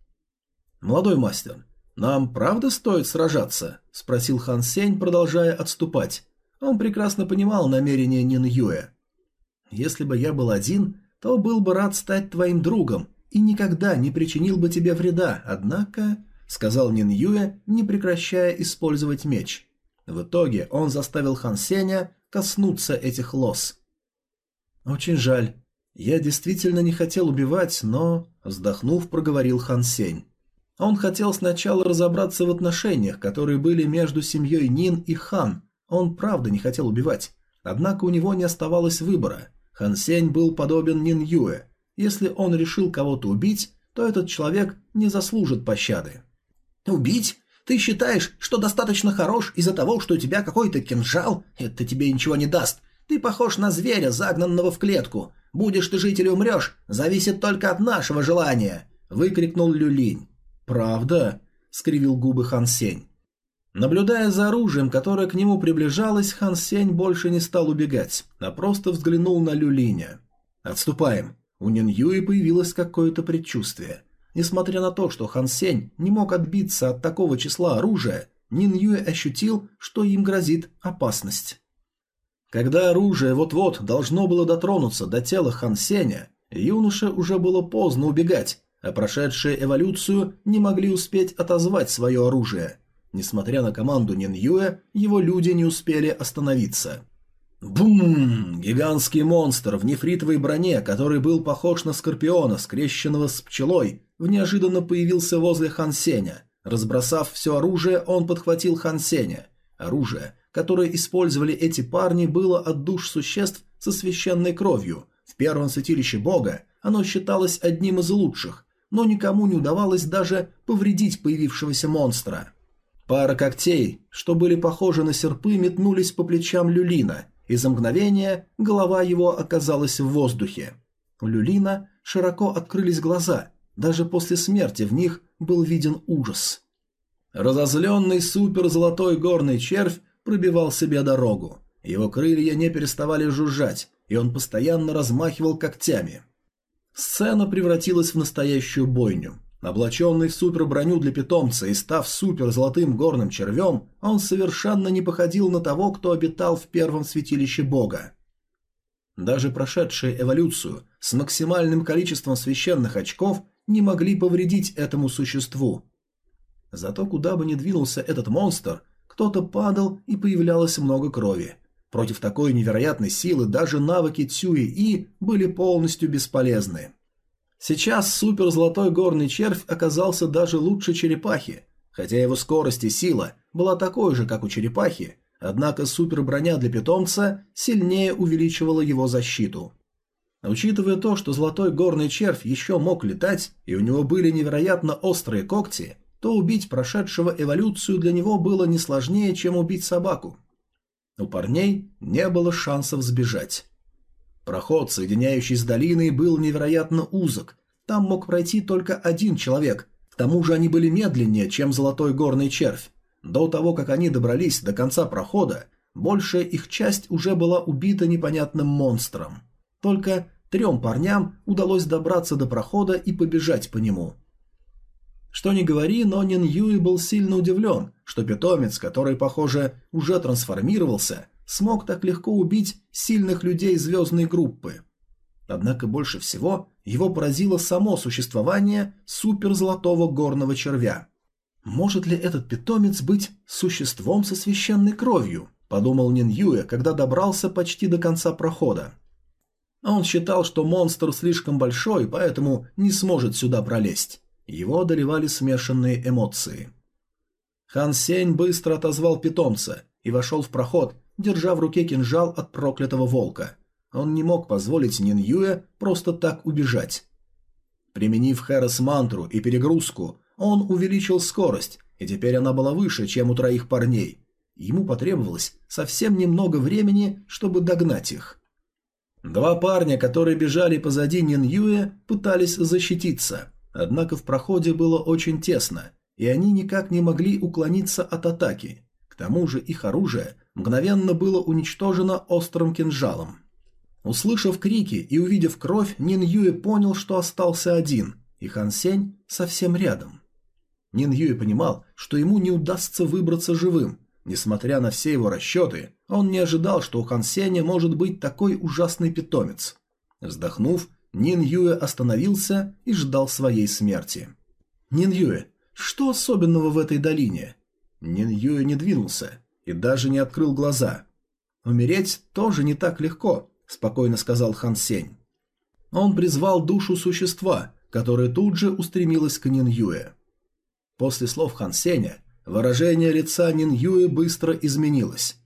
«Молодой мастер, нам правда стоит сражаться?» – спросил Хан Сень, продолжая отступать. Он прекрасно понимал намерения Нин Юэ. «Если бы я был один, то был бы рад стать твоим другом и никогда не причинил бы тебе вреда, однако...» — сказал Нин Юэ, не прекращая использовать меч. В итоге он заставил Хан Сеня коснуться этих лос. «Очень жаль. Я действительно не хотел убивать, но...» Вздохнув, проговорил Хан Сень. Он хотел сначала разобраться в отношениях, которые были между семьей Нин и Хан. Он правда не хотел убивать. Однако у него не оставалось выбора. Хан Сень был подобен Нин Юэ, если он решил кого-то убить, то этот человек не заслужит пощады. «Убить? Ты считаешь, что достаточно хорош из-за того, что у тебя какой-то кинжал? Это тебе ничего не даст. Ты похож на зверя, загнанного в клетку. Будешь ты жить или умрешь, зависит только от нашего желания!» – выкрикнул Люлинь. «Правда?» – скривил губы Хан Сень. Наблюдая за оружием, которое к нему приближалось, Хан Сень больше не стал убегать, а просто взглянул на Люлиня. «Отступаем. У Нин Юи появилось какое-то предчувствие. Несмотря на то, что Хан Сень не мог отбиться от такого числа оружия, Нин Юи ощутил, что им грозит опасность. Когда оружие вот-вот должно было дотронуться до тела Хан Сеня, юноше уже было поздно убегать, а прошедшие эволюцию не могли успеть отозвать свое оружие. Несмотря на команду Нин Юэ, его люди не успели остановиться. Бум! Гигантский монстр в нефритовой броне, который был похож на скорпиона, скрещенного с пчелой, неожиданно появился возле Хан Сеня. Разбросав все оружие, он подхватил Хан Сеня. Оружие, которое использовали эти парни, было от душ существ со священной кровью. В первом святилище бога оно считалось одним из лучших, но никому не удавалось даже повредить появившегося монстра. Пара когтей, что были похожи на серпы, метнулись по плечам Люлина – и за мгновение голова его оказалась в воздухе. У Люлина широко открылись глаза, даже после смерти в них был виден ужас. Разозленный супер-золотой горный червь пробивал себе дорогу. Его крылья не переставали жужжать, и он постоянно размахивал когтями. Сцена превратилась в настоящую бойню. Облаченный в суперброню для питомца и став супер-золотым горным червем, он совершенно не походил на того, кто обитал в первом святилище бога. Даже прошедшие эволюцию с максимальным количеством священных очков не могли повредить этому существу. Зато куда бы ни двинулся этот монстр, кто-то падал и появлялось много крови. Против такой невероятной силы даже навыки Цюи И были полностью бесполезны. Сейчас супер-золотой горный червь оказался даже лучше черепахи, хотя его скорость и сила была такой же, как у черепахи, однако супер-броня для питомца сильнее увеличивала его защиту. Учитывая то, что золотой горный червь еще мог летать, и у него были невероятно острые когти, то убить прошедшего эволюцию для него было не сложнее, чем убить собаку. У парней не было шансов сбежать. Проход, соединяющий с долиной, был невероятно узок. Там мог пройти только один человек. К тому же они были медленнее, чем золотой горный червь. До того, как они добрались до конца прохода, большая их часть уже была убита непонятным монстром. Только Трем парням удалось добраться до прохода и побежать по нему. Что ни говори, но Нин Юи был сильно удивлен, что питомец, который, похоже, уже трансформировался, смог так легко убить сильных людей звездной группы. Однако больше всего его поразило само существование суперзолотого горного червя. «Может ли этот питомец быть существом со священной кровью?» – подумал Нин Юэ, когда добрался почти до конца прохода. Он считал, что монстр слишком большой, поэтому не сможет сюда пролезть. Его одолевали смешанные эмоции. Хан Сень быстро отозвал питомца и вошел в проход, держа в руке кинжал от проклятого волка. Он не мог позволить Нин Юэ просто так убежать. Применив Хэрос мантру и перегрузку, он увеличил скорость, и теперь она была выше, чем у троих парней. Ему потребовалось совсем немного времени, чтобы догнать их. Два парня, которые бежали позади Нин Юэ, пытались защититься, однако в проходе было очень тесно, и они никак не могли уклониться от атаки. К тому же их оружие мгновенно было уничтожено острым кинжалом. Услышав крики и увидев кровь, Нин Юэ понял, что остался один, и Хан Сень совсем рядом. Нин Юэ понимал, что ему не удастся выбраться живым, Несмотря на все его расчеты, он не ожидал, что у Хан Сеня может быть такой ужасный питомец. Вздохнув, Нин Юэ остановился и ждал своей смерти. «Нин Юэ, что особенного в этой долине?» Нин Юэ не двинулся и даже не открыл глаза. «Умереть тоже не так легко», – спокойно сказал Хан Сень. Он призвал душу существа, которое тут же устремилось к Нин Юэ. После слов Хан Сеня Выражение лица Нин Юэ быстро изменилось.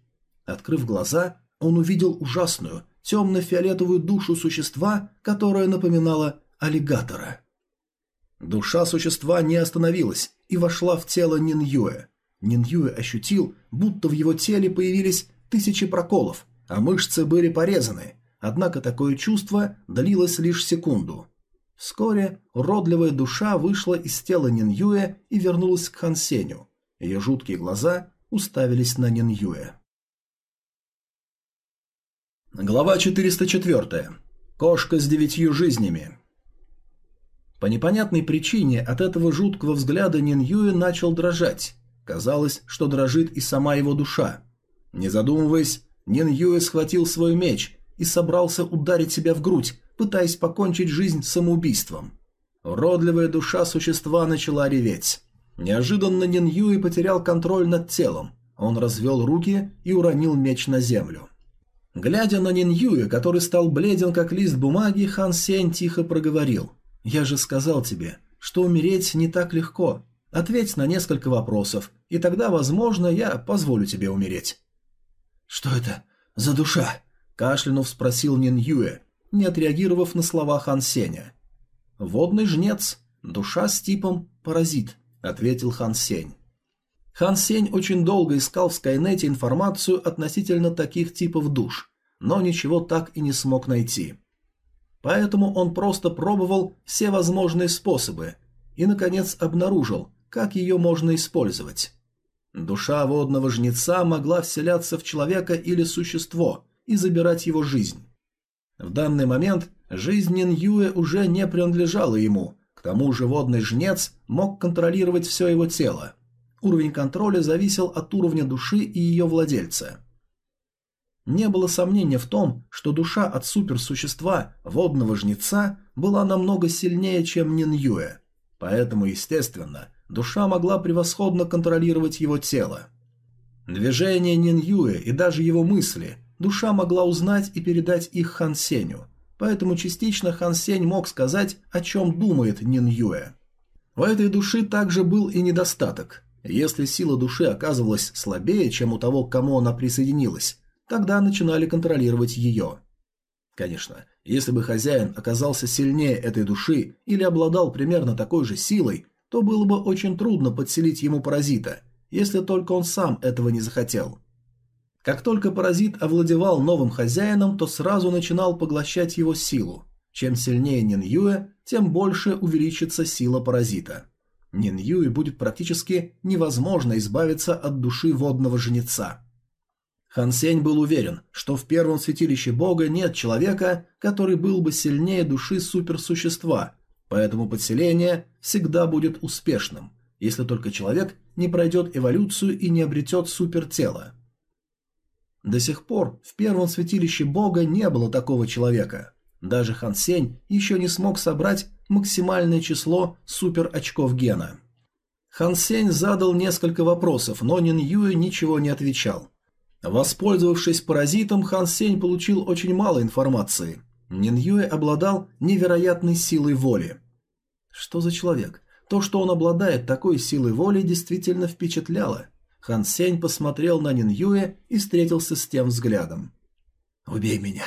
Открыв глаза, он увидел ужасную, темно-фиолетовую душу существа, которая напоминала аллигатора. Душа существа не остановилась и вошла в тело Нин Юэ. Нин Юэ ощутил, будто в его теле появились тысячи проколов, а мышцы были порезаны, однако такое чувство длилось лишь секунду. Вскоре уродливая душа вышла из тела Нин Юэ и вернулась к Хан Сеню. Ее жуткие глаза уставились на Нинюэ. Глава 404. Кошка с девятью жизнями. По непонятной причине от этого жуткого взгляда Нинюэ начал дрожать. Казалось, что дрожит и сама его душа. Не задумываясь, Нинюэ схватил свой меч и собрался ударить себя в грудь, пытаясь покончить жизнь самоубийством. Уродливая душа существа начала реветь. Неожиданно Нин Юи потерял контроль над телом. Он развел руки и уронил меч на землю. Глядя на Нин Юи, который стал бледен как лист бумаги, Хан Сень тихо проговорил. «Я же сказал тебе, что умереть не так легко. Ответь на несколько вопросов, и тогда, возможно, я позволю тебе умереть». «Что это за душа?» – кашлянув спросил Нин Юэ, не отреагировав на слова Хан Сеня. «Водный жнец. Душа с типом паразит». – ответил Хан Сень. Хан Сень очень долго искал в Скайнете информацию относительно таких типов душ, но ничего так и не смог найти. Поэтому он просто пробовал все возможные способы и, наконец, обнаружил, как ее можно использовать. Душа водного жнеца могла вселяться в человека или существо и забирать его жизнь. В данный момент жизнь Нин Юэ уже не принадлежала ему, к тому же водный жнец мог контролировать все его тело. Уровень контроля зависел от уровня души и ее владельца. Не было сомнения в том, что душа от суперсущества водного жнеца была намного сильнее, чем Нин Юэ. Поэтому, естественно, душа могла превосходно контролировать его тело. Движения Нин Юэ и даже его мысли душа могла узнать и передать их Хан Сеню. поэтому частично Хан Сень мог сказать, о чем думает Нин Юэ. В этой души также был и недостаток. Если сила души оказывалась слабее, чем у того, к кому она присоединилась, тогда начинали контролировать ее. Конечно, если бы хозяин оказался сильнее этой души или обладал примерно такой же силой, то было бы очень трудно подселить ему паразита, если только он сам этого не захотел. Как только паразит овладевал новым хозяином, то сразу начинал поглощать его силу. Чем сильнее Нин Юэ, тем больше увеличится сила паразита. Нин Юэ будет практически невозможно избавиться от души водного жнеца. Хан Сень был уверен, что в первом святилище бога нет человека, который был бы сильнее души суперсущества, поэтому подселение всегда будет успешным, если только человек не пройдет эволюцию и не обретет супертело. До сих пор в первом святилище бога не было такого человека. Даже Хан Сень еще не смог собрать максимальное число суперочков гена. Хан Сень задал несколько вопросов, но Нин Юэ ничего не отвечал. Воспользовавшись паразитом, Хан Сень получил очень мало информации. Нин Юэ обладал невероятной силой воли. Что за человек? То, что он обладает такой силой воли, действительно впечатляло. Хан Сень посмотрел на Нин Юэ и встретился с тем взглядом. «Убей меня.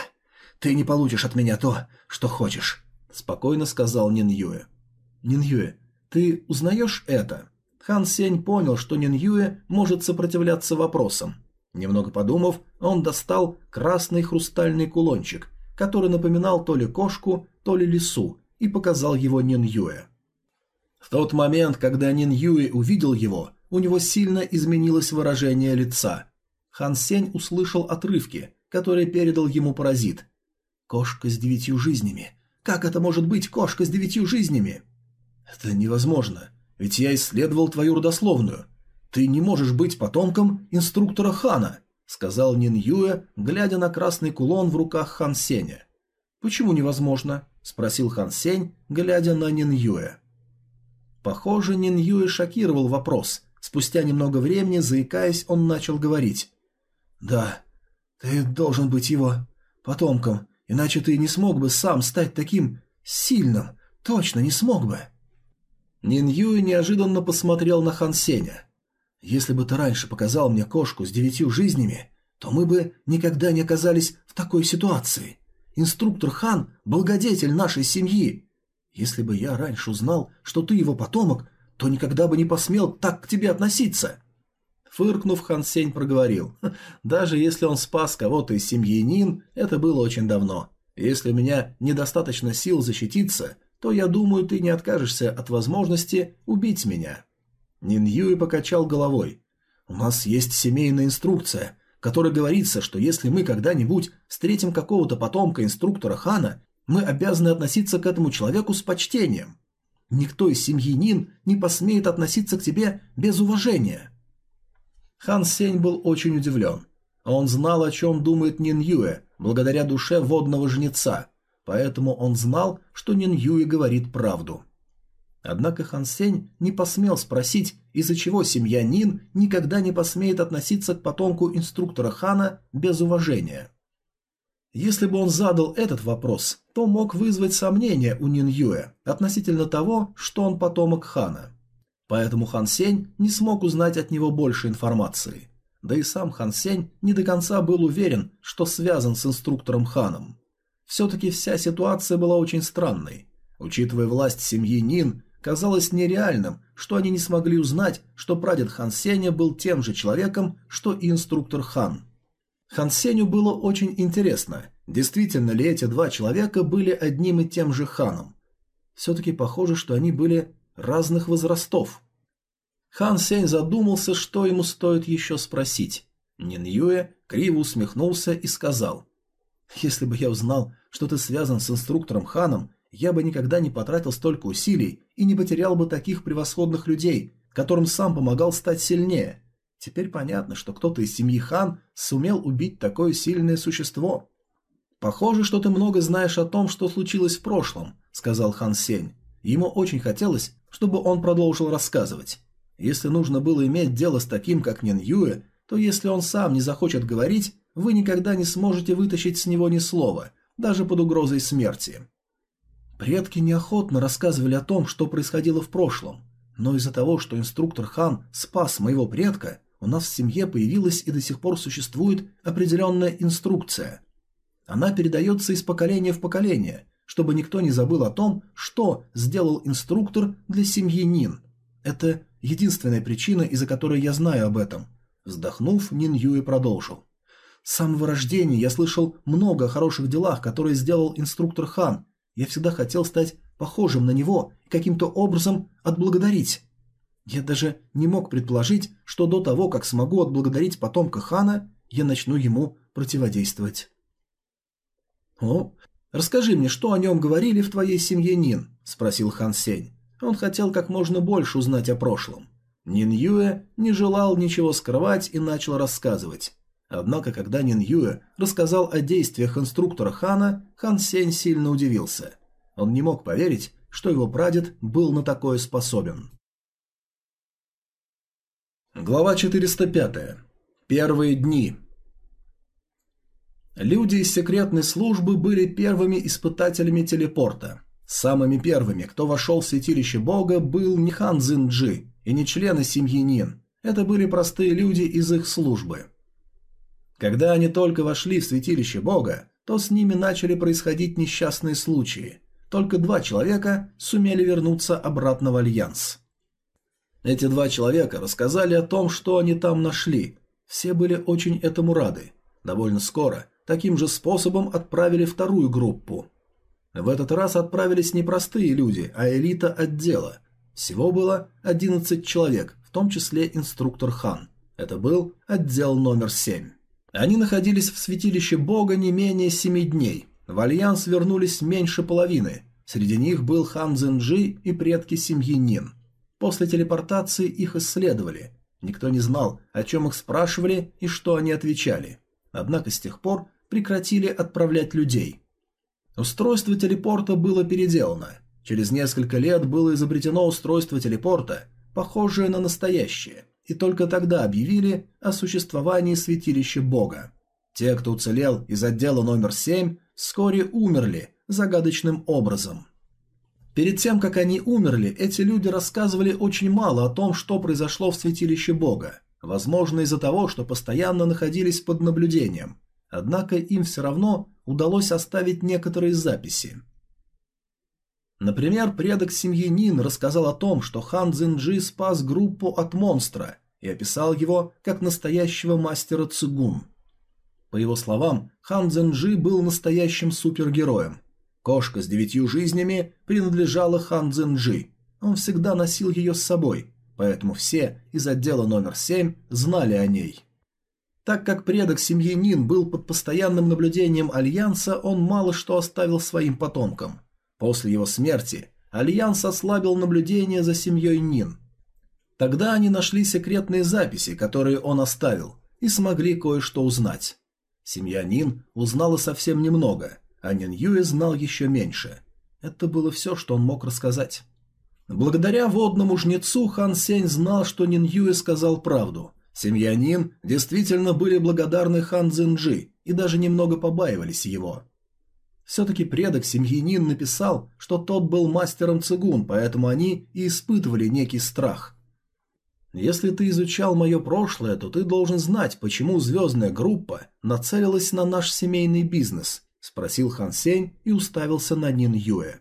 Ты не получишь от меня то, что хочешь», – спокойно сказал Нин Юэ. «Нин Юэ, ты узнаешь это?» Хан Сень понял, что Нин Юэ может сопротивляться вопросам. Немного подумав, он достал красный хрустальный кулончик, который напоминал то ли кошку, то ли лису, и показал его Нин Юэ. В тот момент, когда Нин Юэ увидел его, у него сильно изменилось выражение лица. Хан Сень услышал отрывки, которые передал ему паразит. «Кошка с девятью жизнями. Как это может быть кошка с девятью жизнями?» «Это невозможно, ведь я исследовал твою родословную. «Ты не можешь быть потомком инструктора Хана», — сказал Нин Юэ, глядя на красный кулон в руках Хан Сеня. «Почему невозможно?» — спросил Хан Сень, глядя на Нин Юэ. Похоже, Нин Юэ шокировал вопрос. Спустя немного времени, заикаясь, он начал говорить. «Да, ты должен быть его потомком, иначе ты не смог бы сам стать таким сильным, точно не смог бы». Нин Юэ неожиданно посмотрел на Хан Сеня. Если бы ты раньше показал мне кошку с девятью жизнями, то мы бы никогда не оказались в такой ситуации. Инструктор Хан – благодетель нашей семьи. Если бы я раньше узнал, что ты его потомок, то никогда бы не посмел так к тебе относиться». Фыркнув, Хан Сень проговорил. «Даже если он спас кого-то из семьи Нин, это было очень давно. Если у меня недостаточно сил защититься, то я думаю, ты не откажешься от возможности убить меня». Нин Юй покачал головой. «У нас есть семейная инструкция, в которой говорится, что если мы когда-нибудь встретим какого-то потомка инструктора Хана, мы обязаны относиться к этому человеку с почтением. Никто из семьи Нин не посмеет относиться к тебе без уважения». Хан Сень был очень удивлен. Он знал, о чем думает Нин Юэ, благодаря душе водного жнеца, поэтому он знал, что Нин Юэ говорит правду. Однако Хан Сень не посмел спросить, из-за чего семья Нин никогда не посмеет относиться к потомку инструктора Хана без уважения. Если бы он задал этот вопрос, то мог вызвать сомнения у Нин Юэ относительно того, что он потомок Хана. Поэтому Хан Сень не смог узнать от него больше информации. Да и сам Хан Сень не до конца был уверен, что связан с инструктором Ханом. Все-таки вся ситуация была очень странной. Учитывая власть семьи Нин, Казалось нереальным, что они не смогли узнать, что прадед Хан Сеня был тем же человеком, что и инструктор Хан. Хан Сеню было очень интересно, действительно ли эти два человека были одним и тем же ханом. Все-таки похоже, что они были разных возрастов. Хан Сень задумался, что ему стоит еще спросить. Нин Юэ криво усмехнулся и сказал, «Если бы я узнал, что ты связан с инструктором Ханом, я бы никогда не потратил столько усилий и не потерял бы таких превосходных людей, которым сам помогал стать сильнее. Теперь понятно, что кто-то из семьи Хан сумел убить такое сильное существо. «Похоже, что ты много знаешь о том, что случилось в прошлом», — сказал Хан Сень. Ему очень хотелось, чтобы он продолжил рассказывать. Если нужно было иметь дело с таким, как Нин Юэ, то если он сам не захочет говорить, вы никогда не сможете вытащить с него ни слова, даже под угрозой смерти. Предки неохотно рассказывали о том, что происходило в прошлом, но из-за того, что инструктор Хан спас моего предка, у нас в семье появилась и до сих пор существует определенная инструкция. Она передается из поколения в поколение, чтобы никто не забыл о том, что сделал инструктор для семьи Нин. Это единственная причина, из-за которой я знаю об этом. Вздохнув, Нин Юи продолжил. С самого рождения я слышал много о хороших делах, которые сделал инструктор Хан. Я всегда хотел стать похожим на него и каким-то образом отблагодарить. Я даже не мог предположить, что до того, как смогу отблагодарить потомка Хана, я начну ему противодействовать. «О, расскажи мне, что о нем говорили в твоей семье Нин?» – спросил Хан Сень. Он хотел как можно больше узнать о прошлом. Нин Юэ не желал ничего скрывать и начал рассказывать. Однако, когда Нин Юэ рассказал о действиях инструктора Хана, Хан Сень сильно удивился. Он не мог поверить, что его прадед был на такое способен. Глава 405. Первые дни. Люди из секретной службы были первыми испытателями телепорта. Самыми первыми, кто вошел в святилище бога, был не Хан Цзинджи и не члены семьи Нин. Это были простые люди из их службы. Когда они только вошли в святилище Бога, то с ними начали происходить несчастные случаи. Только два человека сумели вернуться обратно в Альянс. Эти два человека рассказали о том, что они там нашли. Все были очень этому рады. Довольно скоро таким же способом отправили вторую группу. В этот раз отправились не простые люди, а элита отдела. Всего было 11 человек, в том числе инструктор Хан. Это был отдел номер 7. Они находились в святилище бога не менее семи дней. В альянс вернулись меньше половины. Среди них был хан Цзинджи и предки семьи Нин. После телепортации их исследовали. Никто не знал, о чем их спрашивали и что они отвечали. Однако с тех пор прекратили отправлять людей. Устройство телепорта было переделано. Через несколько лет было изобретено устройство телепорта, похожее на настоящее и только тогда объявили о существовании святилища Бога. Те, кто уцелел из отдела номер 7, вскоре умерли загадочным образом. Перед тем, как они умерли, эти люди рассказывали очень мало о том, что произошло в святилище Бога, возможно из-за того, что постоянно находились под наблюдением. Однако им все равно удалось оставить некоторые записи. Например, предок семьи Нин рассказал о том, что хан Цзинджи спас группу от монстра и описал его как настоящего мастера цигун. По его словам, хан Цзинджи был настоящим супергероем. Кошка с девятью жизнями принадлежала хан Цзинджи. Он всегда носил ее с собой, поэтому все из отдела номер 7 знали о ней. Так как предок семьи Нин был под постоянным наблюдением Альянса, он мало что оставил своим потомкам – После его смерти Альянс ослабил наблюдение за семьей Нин. Тогда они нашли секретные записи, которые он оставил, и смогли кое-что узнать. Семья Нин узнала совсем немного, а Нин Юэ знал еще меньше. Это было все, что он мог рассказать. Благодаря водному жнецу Хан Сень знал, что Нин Юэ сказал правду. Семья Нин действительно были благодарны Хан Цзинджи и даже немного побаивались его. Все-таки предок семьи Нин написал, что тот был мастером цигун, поэтому они и испытывали некий страх. Если ты изучал мое прошлое, то ты должен знать, почему звездная группа нацелилась на наш семейный бизнес, спросил Хан Сень и уставился на Нин Юэ.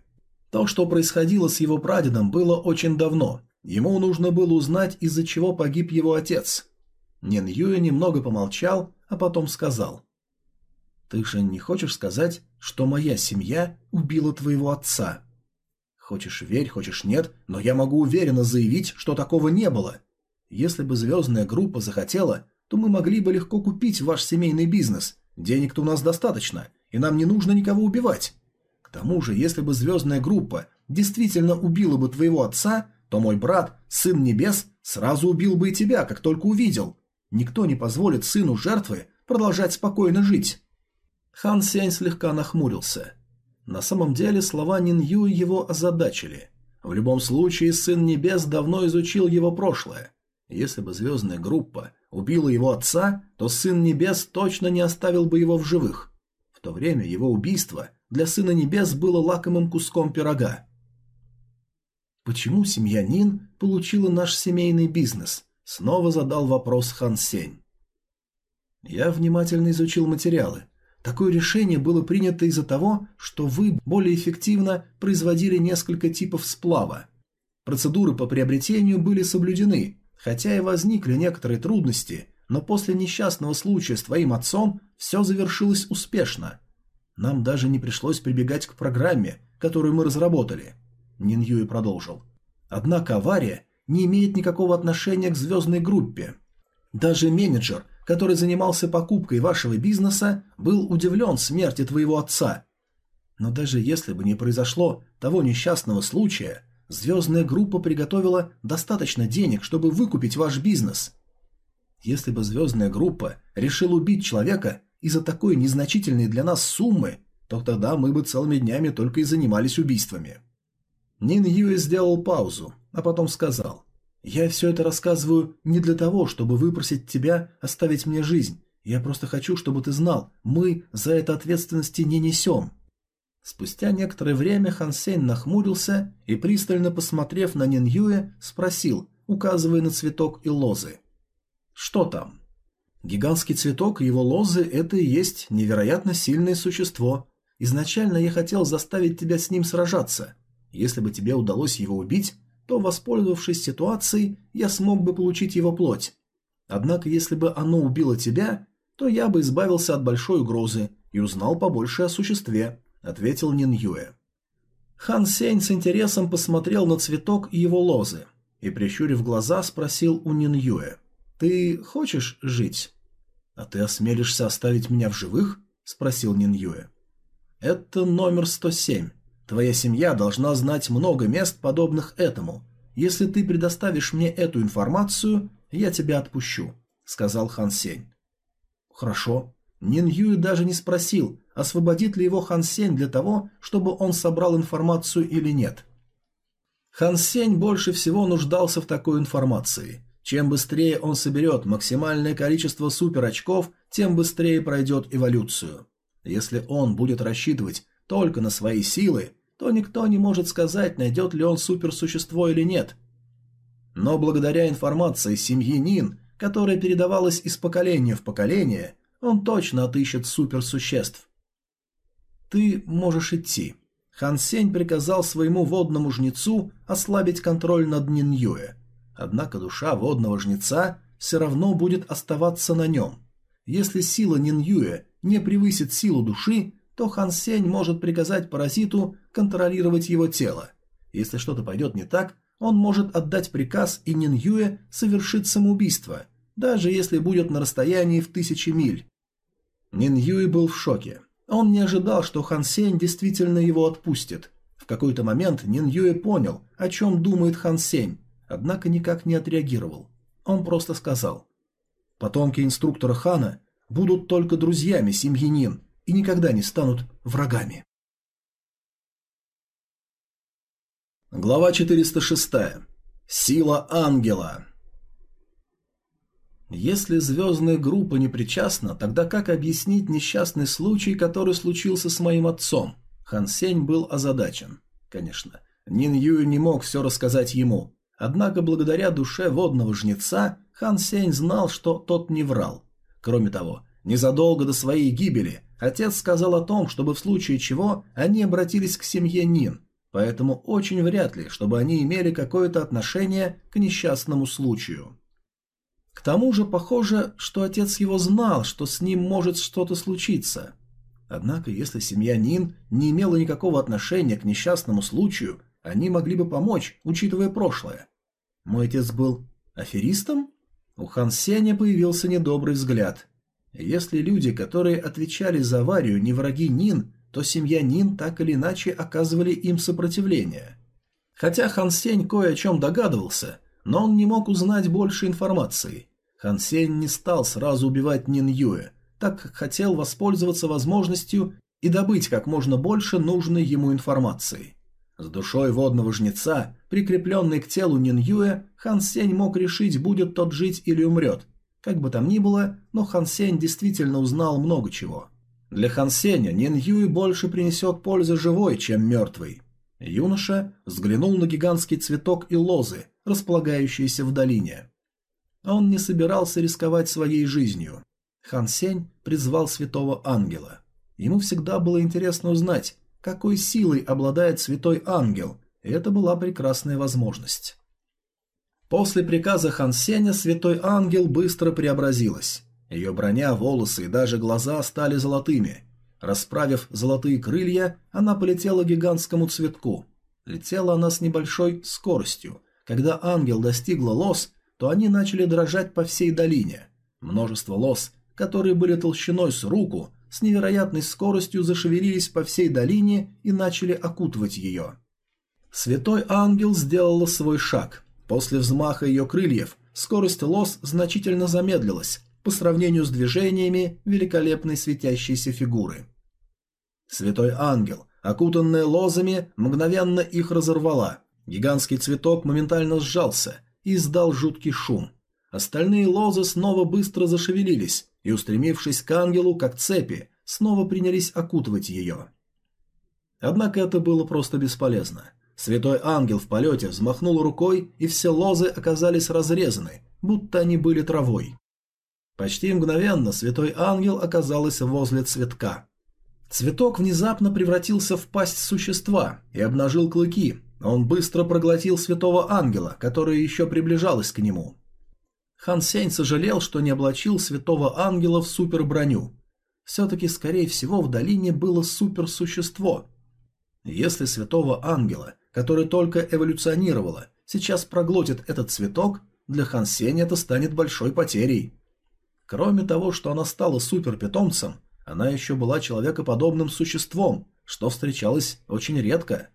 То, что происходило с его прадедом, было очень давно. Ему нужно было узнать, из-за чего погиб его отец. Нин Юэ немного помолчал, а потом сказал – ты же не хочешь сказать, что моя семья убила твоего отца? Хочешь верь, хочешь нет, но я могу уверенно заявить, что такого не было. Если бы звездная группа захотела, то мы могли бы легко купить ваш семейный бизнес. Денег-то у нас достаточно, и нам не нужно никого убивать. К тому же, если бы звездная группа действительно убила бы твоего отца, то мой брат, сын небес, сразу убил бы и тебя, как только увидел. Никто не позволит сыну жертвы продолжать спокойно жить. Хан Сень слегка нахмурился. На самом деле слова Нин Ю его озадачили. В любом случае, Сын Небес давно изучил его прошлое. Если бы звездная группа убила его отца, то Сын Небес точно не оставил бы его в живых. В то время его убийство для Сына Небес было лакомым куском пирога. «Почему семья Нин получила наш семейный бизнес?» – снова задал вопрос Хан Сень. Я внимательно изучил материалы. Такое решение было принято из-за того, что вы более эффективно производили несколько типов сплава. Процедуры по приобретению были соблюдены, хотя и возникли некоторые трудности, но после несчастного случая с твоим отцом все завершилось успешно. Нам даже не пришлось прибегать к программе, которую мы разработали. Нин Юй продолжил. Однако авария не имеет никакого отношения к звездной группе. Даже менеджер, который занимался покупкой вашего бизнеса, был удивлен смерти твоего отца. Но даже если бы не произошло того несчастного случая, звездная группа приготовила достаточно денег, чтобы выкупить ваш бизнес. Если бы звездная группа решила убить человека из-за такой незначительной для нас суммы, то тогда мы бы целыми днями только и занимались убийствами. Нин Юэ сделал паузу, а потом сказал. «Я все это рассказываю не для того, чтобы выпросить тебя оставить мне жизнь. Я просто хочу, чтобы ты знал, мы за это ответственности не несем». Спустя некоторое время Хан Сень нахмурился и, пристально посмотрев на Нин Юэ, спросил, указывая на цветок и лозы. «Что там?» «Гигантский цветок и его лозы – это и есть невероятно сильное существо. Изначально я хотел заставить тебя с ним сражаться. Если бы тебе удалось его убить, то, воспользовавшись ситуацией, я смог бы получить его плоть. Однако, если бы оно убило тебя, то я бы избавился от большой угрозы и узнал побольше о существе», – ответил Нин Юэ. Хан Сень с интересом посмотрел на цветок и его лозы и, прищурив глаза, спросил у Нин Юэ. «Ты хочешь жить?» «А ты осмелишься оставить меня в живых?» – спросил Нин Юэ. «Это номер 107. Твоя семья должна знать много мест, подобных этому. Если ты предоставишь мне эту информацию, я тебя отпущу», — сказал Хан Сень. «Хорошо». Нин Юй даже не спросил, освободит ли его Хан Сень для того, чтобы он собрал информацию или нет. Хан Сень больше всего нуждался в такой информации. Чем быстрее он соберет максимальное количество суперочков, тем быстрее пройдет эволюцию. Если он будет рассчитывать только на свои силы, то никто не может сказать, найдет ли он суперсущество или нет. Но благодаря информации семьи Нин, которая передавалась из поколения в поколение, он точно отыщет суперсуществ. «Ты можешь идти». Хан Сень приказал своему водному жнецу ослабить контроль над Нин Юэ. Однако душа водного жнеца все равно будет оставаться на нем. Если сила Нин Юэ не превысит силу души, то Хан Сень может приказать паразиту контролировать его тело. Если что-то пойдет не так, он может отдать приказ, и Нин Юэ совершит самоубийство, даже если будет на расстоянии в тысячи миль. Нин Юэ был в шоке. Он не ожидал, что Хан Сень действительно его отпустит. В какой-то момент Нин Юэ понял, о чем думает Хан Сень, однако никак не отреагировал. Он просто сказал. «Потомки инструктора Хана будут только друзьями семьи Нин, и никогда не станут врагами. Глава 406. Сила ангела. Если звездная группа не причастна, тогда как объяснить несчастный случай, который случился с моим отцом? Хан Сень был озадачен. Конечно, Нин Юй не мог все рассказать ему. Однако благодаря душе водного жнеца Хан Сень знал, что тот не врал. Кроме того, незадолго до своей гибели Отец сказал о том, чтобы в случае чего они обратились к семье Нин, поэтому очень вряд ли, чтобы они имели какое-то отношение к несчастному случаю. К тому же похоже, что отец его знал, что с ним может что-то случиться. Однако, если семья Нин не имела никакого отношения к несчастному случаю, они могли бы помочь, учитывая прошлое. Мой отец был аферистом? У Хан Сеня появился недобрый взгляд. Если люди, которые отвечали за аварию, не враги Нин, то семья Нин так или иначе оказывали им сопротивление. Хотя Хан Сень кое о чем догадывался, но он не мог узнать больше информации. Хан Сень не стал сразу убивать Нин Юэ, так как хотел воспользоваться возможностью и добыть как можно больше нужной ему информации. С душой водного жнеца, прикрепленной к телу Нин Юэ, Хан Сень мог решить, будет тот жить или умрет, как бы там ни было, но Хан Сень действительно узнал много чего. Для Хан Сеня Нин Юй больше принесет пользы живой, чем мертвый. Юноша взглянул на гигантский цветок и лозы, располагающиеся в долине. Он не собирался рисковать своей жизнью. Хан Сень призвал святого ангела. Ему всегда было интересно узнать, какой силой обладает святой ангел, и это была прекрасная возможность. После приказа Хан Сеня святой ангел быстро преобразилась. Ее броня, волосы и даже глаза стали золотыми. Расправив золотые крылья, она полетела к гигантскому цветку. Летела она с небольшой скоростью. Когда ангел достигла лос, то они начали дрожать по всей долине. Множество лос, которые были толщиной с руку, с невероятной скоростью зашевелились по всей долине и начали окутывать ее. Святой ангел сделала свой шаг. После взмаха ее крыльев скорость лос значительно замедлилась, по сравнению с движениями великолепной светящейся фигуры. Святой ангел, окутанная лозами, мгновенно их разорвала. Гигантский цветок моментально сжался и издал жуткий шум. Остальные лозы снова быстро зашевелились и, устремившись к ангелу, как цепи, снова принялись окутывать ее. Однако это было просто бесполезно. Святой ангел в полете взмахнул рукой, и все лозы оказались разрезаны, будто они были травой. Почти мгновенно святой ангел оказалась возле цветка. Цветок внезапно превратился в пасть существа и обнажил клыки. Он быстро проглотил святого ангела, которая еще приближалась к нему. Хан Сень сожалел, что не облачил святого ангела в суперброню. Все-таки, скорее всего, в долине было суперсущество. Если святого ангела, который только эволюционировало, сейчас проглотит этот цветок, для Хан Сеня это станет большой потерей. Кроме того, что она стала суперпитомцем, она еще была человекоподобным существом, что встречалось очень редко.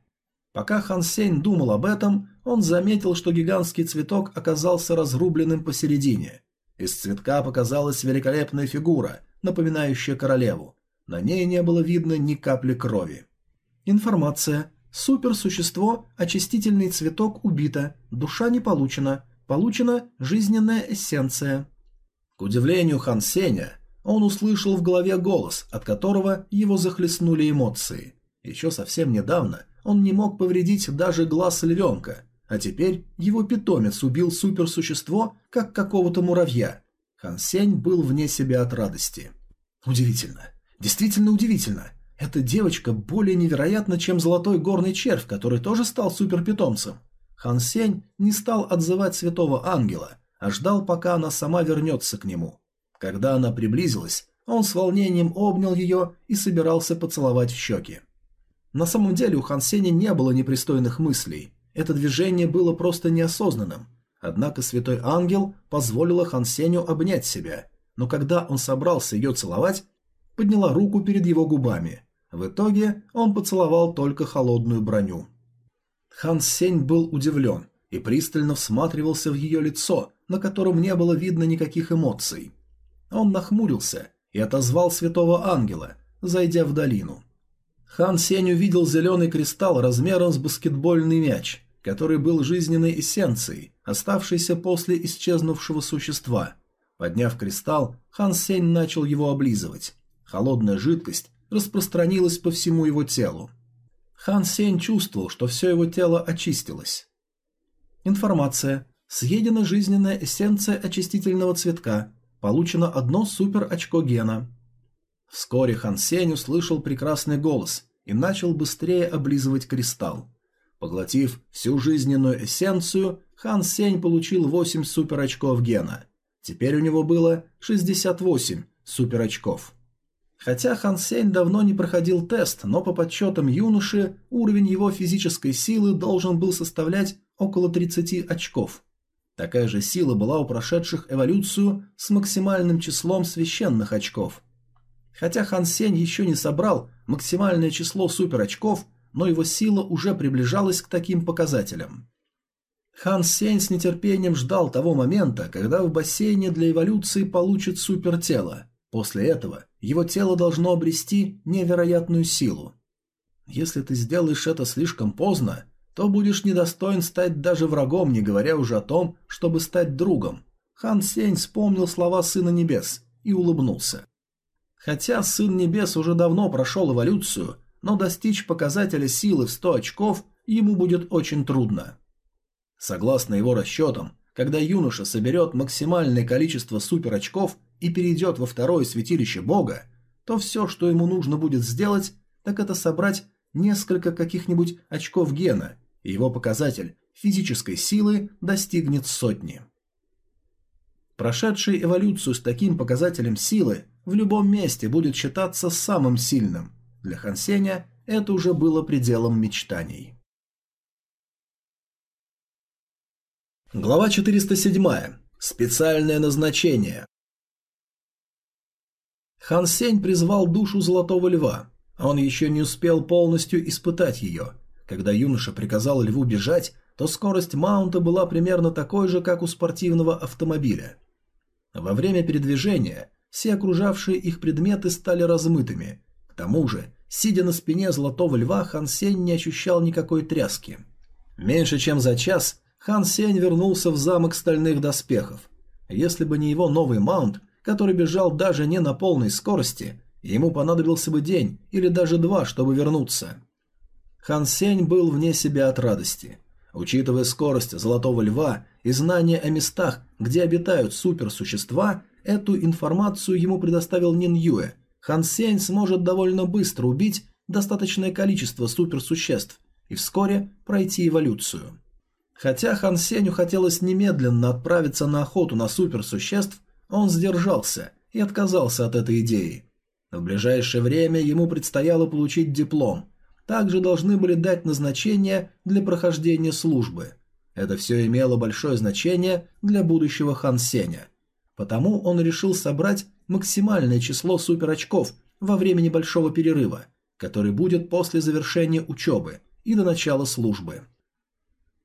Пока Хан Сень думал об этом, он заметил, что гигантский цветок оказался разрубленным посередине. Из цветка показалась великолепная фигура, напоминающая королеву. На ней не было видно ни капли крови. Информация. Суперсущество, очистительный цветок убито, душа не получена, получена жизненная эссенция. К удивлению Хан Сеня, он услышал в голове голос, от которого его захлестнули эмоции. Еще совсем недавно он не мог повредить даже глаз львенка, а теперь его питомец убил суперсущество, как какого-то муравья. Хан Сень был вне себя от радости. Удивительно. Действительно удивительно. Эта девочка более невероятна, чем золотой горный червь, который тоже стал суперпитомцем. Хан Сень не стал отзывать святого ангела – а ждал, пока она сама вернется к нему. Когда она приблизилась, он с волнением обнял ее и собирался поцеловать в щеки. На самом деле у Хан Сеня не было непристойных мыслей, это движение было просто неосознанным. Однако святой ангел позволила Хан Сеню обнять себя, но когда он собрался ее целовать, подняла руку перед его губами. В итоге он поцеловал только холодную броню. Хан Сень был удивлен и пристально всматривался в ее лицо, на котором не было видно никаких эмоций. Он нахмурился и отозвал святого ангела, зайдя в долину. Хан Сень увидел зеленый кристалл размером с баскетбольный мяч, который был жизненной эссенцией, оставшейся после исчезнувшего существа. Подняв кристалл, Хан Сень начал его облизывать. Холодная жидкость распространилась по всему его телу. Хан Сень чувствовал, что все его тело очистилось. Информация. Съедена жизненная эссенция очистительного цветка. Получено одно супер очко гена. Вскоре Хан Сень услышал прекрасный голос и начал быстрее облизывать кристалл. Поглотив всю жизненную эссенцию, Хан Сень получил 8 супер очков гена. Теперь у него было 68 супер очков. Хотя Хан Сень давно не проходил тест, но по подсчетам юноши уровень его физической силы должен был составлять около 30 очков. Такая же сила была у прошедших эволюцию с максимальным числом священных очков. Хотя Хан Сень еще не собрал максимальное число супер очков, но его сила уже приближалась к таким показателям. Хан Сень с нетерпением ждал того момента, когда в бассейне для эволюции получит супертело. После этого его тело должно обрести невероятную силу. Если ты сделаешь это слишком поздно, то будешь недостоин стать даже врагом, не говоря уже о том, чтобы стать другом. Хан Сень вспомнил слова Сына Небес и улыбнулся. Хотя Сын Небес уже давно прошел эволюцию, но достичь показателя силы в 100 очков ему будет очень трудно. Согласно его расчетам, когда юноша соберет максимальное количество суперочков и перейдет во второе святилище Бога, то все, что ему нужно будет сделать, так это собрать несколько каких-нибудь очков гена, и его показатель физической силы достигнет сотни. Прошедший эволюцию с таким показателем силы в любом месте будет считаться самым сильным. Для Хансеня это уже было пределом мечтаний. Глава 407. Специальное назначение. Хан Сень призвал душу Золотого Льва. Он еще не успел полностью испытать ее. Когда юноша приказал льву бежать, то скорость маунта была примерно такой же, как у спортивного автомобиля. Во время передвижения все окружавшие их предметы стали размытыми. К тому же, сидя на спине Золотого Льва, Хан Сень не ощущал никакой тряски. Меньше чем за час Хан Сень вернулся в замок стальных доспехов. Если бы не его новый маунт, который бежал даже не на полной скорости, ему понадобился бы день или даже два, чтобы вернуться. Хан Сень был вне себя от радости. Учитывая скорость Золотого Льва и знания о местах, где обитают суперсущества, эту информацию ему предоставил Нин Юэ. Хан Сень сможет довольно быстро убить достаточное количество суперсуществ и вскоре пройти эволюцию. Хотя Хан Сенью хотелось немедленно отправиться на охоту на суперсуществ, он сдержался и отказался от этой идеи. В ближайшее время ему предстояло получить диплом. Также должны были дать назначение для прохождения службы. Это все имело большое значение для будущего Хан Сеня. Потому он решил собрать максимальное число суперочков во время небольшого перерыва, который будет после завершения учебы и до начала службы.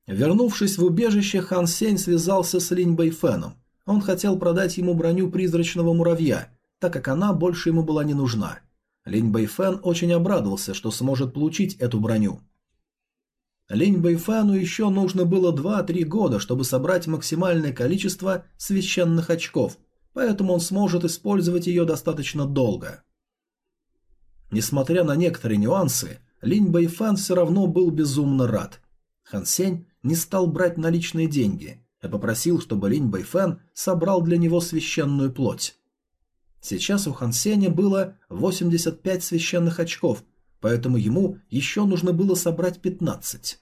Вернувшись в убежище, Хан Сень связался с Линь Бэйфеном. Он хотел продать ему броню призрачного муравья, так как она больше ему была не нужна. Линь Бэйфен очень обрадовался, что сможет получить эту броню. Линь Бэйфену еще нужно было 2-3 года, чтобы собрать максимальное количество священных очков, поэтому он сможет использовать ее достаточно долго. Несмотря на некоторые нюансы, Линь Бэйфен все равно был безумно рад. Хан Сень не стал брать наличные деньги, а попросил, чтобы Линь Бэйфэн собрал для него священную плоть. Сейчас у Хан Сеня было 85 священных очков, поэтому ему еще нужно было собрать 15.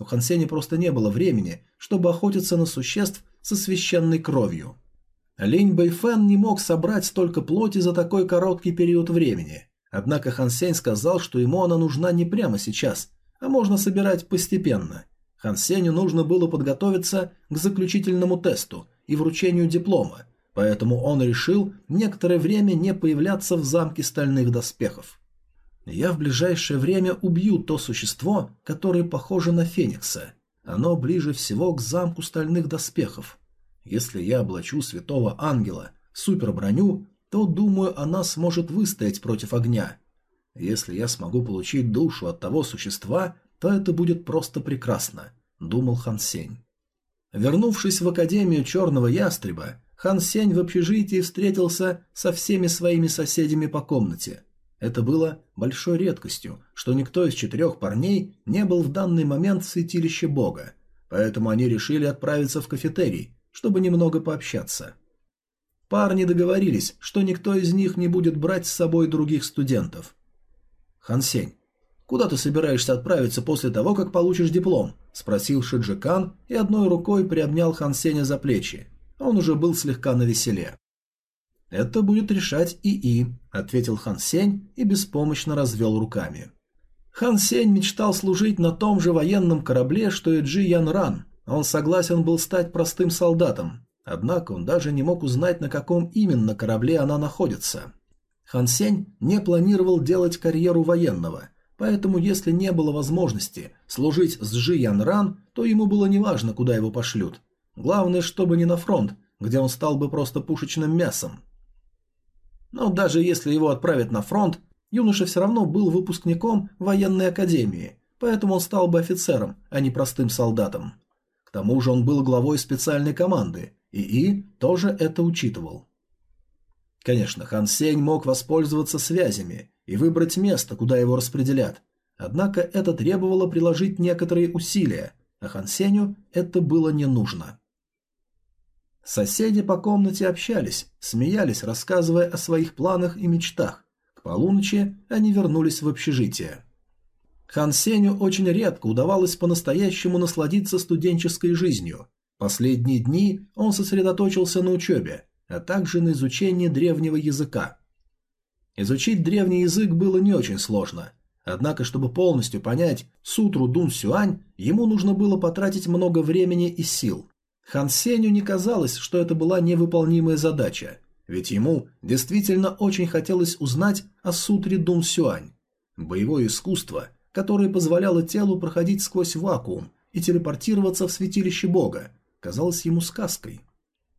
У Хан просто не было времени, чтобы охотиться на существ со священной кровью. Линь Бэйфэн не мог собрать столько плоти за такой короткий период времени. Однако Хан Сень сказал, что ему она нужна не прямо сейчас, а можно собирать постепенно. Хан нужно было подготовиться к заключительному тесту и вручению диплома, поэтому он решил некоторое время не появляться в замке стальных доспехов. «Я в ближайшее время убью то существо, которое похоже на Феникса. Оно ближе всего к замку стальных доспехов. Если я облачу святого ангела суперброню, то, думаю, она сможет выстоять против огня. Если я смогу получить душу от того существа, то это будет просто прекрасно, думал Хан Сень. Вернувшись в Академию Черного Ястреба, Хан Сень в общежитии встретился со всеми своими соседями по комнате. Это было большой редкостью, что никто из четырех парней не был в данный момент в святилище Бога, поэтому они решили отправиться в кафетерий, чтобы немного пообщаться. Парни договорились, что никто из них не будет брать с собой других студентов. «Хан Сень, «Куда ты собираешься отправиться после того, как получишь диплом?» – спросил Шиджикан и одной рукой приобнял Хан Сеня за плечи. Он уже был слегка навеселе. «Это будет решать ИИ», – ответил Хан Сень и беспомощно развел руками. Хан Сень мечтал служить на том же военном корабле, что и Джи Ян Ран. Он согласен был стать простым солдатом. Однако он даже не мог узнать, на каком именно корабле она находится. Хан Сень не планировал делать карьеру военного – Поэтому, если не было возможности служить с Джи Ян Ран, то ему было неважно, куда его пошлют. Главное, чтобы не на фронт, где он стал бы просто пушечным мясом. Но даже если его отправят на фронт, юноша все равно был выпускником военной академии, поэтому он стал бы офицером, а не простым солдатом. К тому же он был главой специальной команды, и И тоже это учитывал. Конечно, Хан Сень мог воспользоваться связями и выбрать место, куда его распределят. Однако это требовало приложить некоторые усилия, а Хан Сенью это было не нужно. Соседи по комнате общались, смеялись, рассказывая о своих планах и мечтах. К полуночи они вернулись в общежитие. Хан Сеню очень редко удавалось по-настоящему насладиться студенческой жизнью. Последние дни он сосредоточился на учебе, а также на изучении древнего языка. Изучить древний язык было не очень сложно. Однако, чтобы полностью понять сутру Дун Сюань, ему нужно было потратить много времени и сил. Хан Сеню не казалось, что это была невыполнимая задача, ведь ему действительно очень хотелось узнать о сутре Дун Сюань. Боевое искусство, которое позволяло телу проходить сквозь вакуум и телепортироваться в святилище Бога, казалось ему сказкой.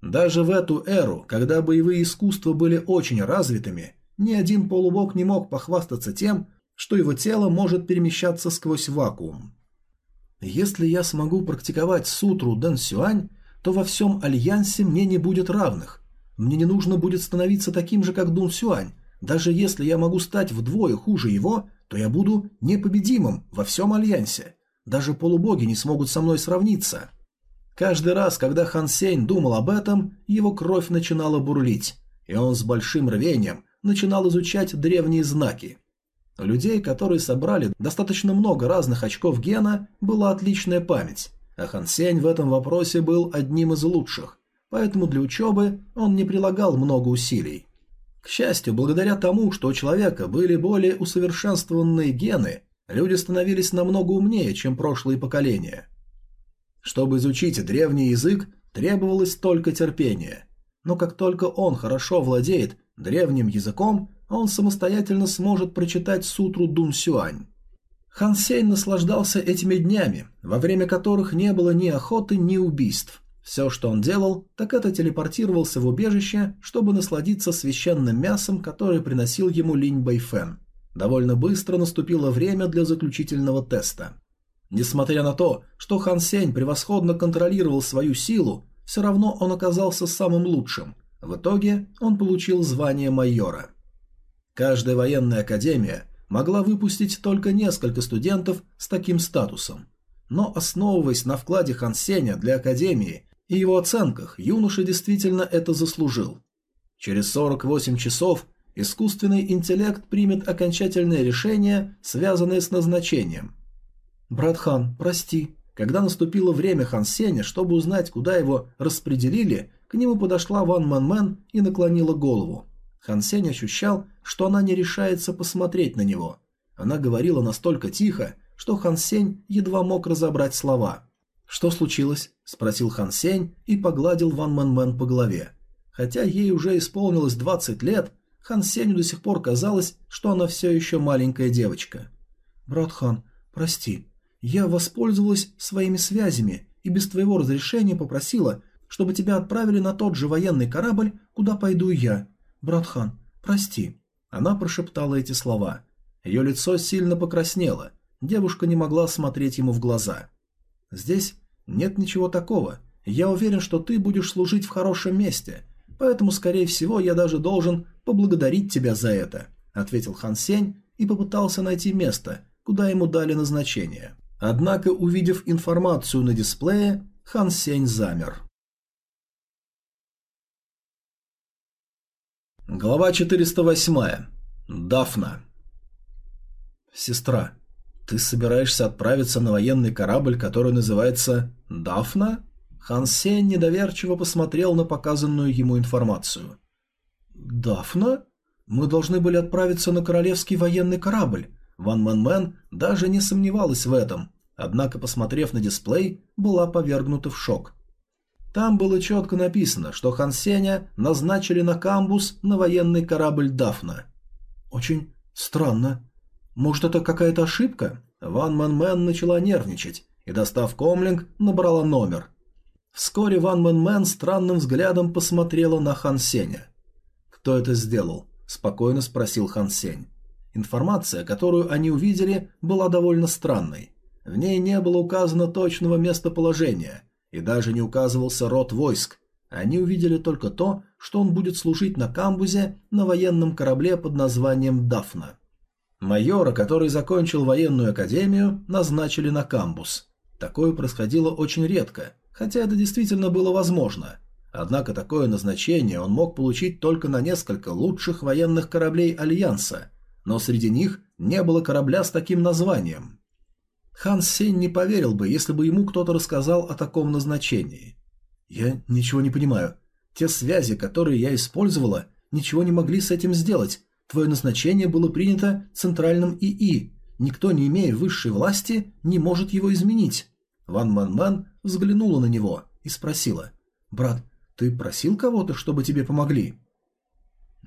Даже в эту эру, когда боевые искусства были очень развитыми, ни один полубог не мог похвастаться тем, что его тело может перемещаться сквозь вакуум. Если я смогу практиковать сутру Дэн Сюань, то во всем альянсе мне не будет равных. Мне не нужно будет становиться таким же, как Дун Сюань. Даже если я могу стать вдвое хуже его, то я буду непобедимым во всем альянсе. Даже полубоги не смогут со мной сравниться. Каждый раз, когда Хан Сень думал об этом, его кровь начинала бурлить, и он с большим рвением начинал изучать древние знаки. У людей, которые собрали достаточно много разных очков гена, была отличная память, а Хан Сень в этом вопросе был одним из лучших, поэтому для учебы он не прилагал много усилий. К счастью, благодаря тому, что у человека были более усовершенствованные гены, люди становились намного умнее, чем прошлые поколения. Чтобы изучить древний язык, требовалось только терпение. Но как только он хорошо владеет древним языком, он самостоятельно сможет прочитать сутру Дун Сюань. Хан Сень наслаждался этими днями, во время которых не было ни охоты, ни убийств. Все, что он делал, так это телепортировался в убежище, чтобы насладиться священным мясом, которое приносил ему Линь Бэйфэн. Довольно быстро наступило время для заключительного теста. Несмотря на то, что Хан Сень превосходно контролировал свою силу, все равно он оказался самым лучшим. В итоге он получил звание майора. Каждая военная академия могла выпустить только несколько студентов с таким статусом. Но основываясь на вкладе Хан Сеня для академии и его оценках, юноша действительно это заслужил. Через 48 часов искусственный интеллект примет окончательное решение, связанное с назначением. «Брат Хан, прости». Когда наступило время Хан Сеня, чтобы узнать, куда его распределили, к нему подошла Ван Мэн Мэн и наклонила голову. Хан Сень ощущал, что она не решается посмотреть на него. Она говорила настолько тихо, что Хан Сень едва мог разобрать слова. «Что случилось?» – спросил Хан Сень и погладил Ван Мэн Мэн по голове. Хотя ей уже исполнилось 20 лет, Хан Сенью до сих пор казалось, что она все еще маленькая девочка. «Брат Хан, прости, я воспользовалась своими связями и без твоего разрешения попросила, чтобы тебя отправили на тот же военный корабль, куда пойду я. Братхан, прости». Она прошептала эти слова. Ее лицо сильно покраснело. Девушка не могла смотреть ему в глаза. «Здесь нет ничего такого. Я уверен, что ты будешь служить в хорошем месте. Поэтому, скорее всего, я даже должен поблагодарить тебя за это», — ответил Хан Сень и попытался найти место, куда ему дали назначение. Однако, увидев информацию на дисплее, Хан Сень замер. Глава 408. Дафна. Сестра, ты собираешься отправиться на военный корабль, который называется Дафна? Хан Сень недоверчиво посмотрел на показанную ему информацию. Дафна? Мы должны были отправиться на королевский военный корабль. Ван Мэн Мэн даже не сомневалась в этом, однако, посмотрев на дисплей, была повергнута в шок. Там было четко написано, что Хан Сеня назначили на камбуз на военный корабль «Дафна». Очень странно. Может, это какая-то ошибка? Ван Мэн Мэн начала нервничать и, достав комлинг, набрала номер. Вскоре Ван Мэн Мэн странным взглядом посмотрела на Хан Сеня. «Кто это сделал?» – спокойно спросил Хан Сень. Информация, которую они увидели, была довольно странной. В ней не было указано точного местоположения и даже не указывался род войск. Они увидели только то, что он будет служить на камбузе на военном корабле под названием «Дафна». Майора, который закончил военную академию, назначили на камбуз. Такое происходило очень редко, хотя это действительно было возможно. Однако такое назначение он мог получить только на несколько лучших военных кораблей Альянса, но среди них не было корабля с таким названием. Хан Сень не поверил бы, если бы ему кто-то рассказал о таком назначении. «Я ничего не понимаю. Те связи, которые я использовала, ничего не могли с этим сделать. Твое назначение было принято центральным ИИ. Никто, не имея высшей власти, не может его изменить». Ван Ман Ман взглянула на него и спросила. «Брат, ты просил кого-то, чтобы тебе помогли?»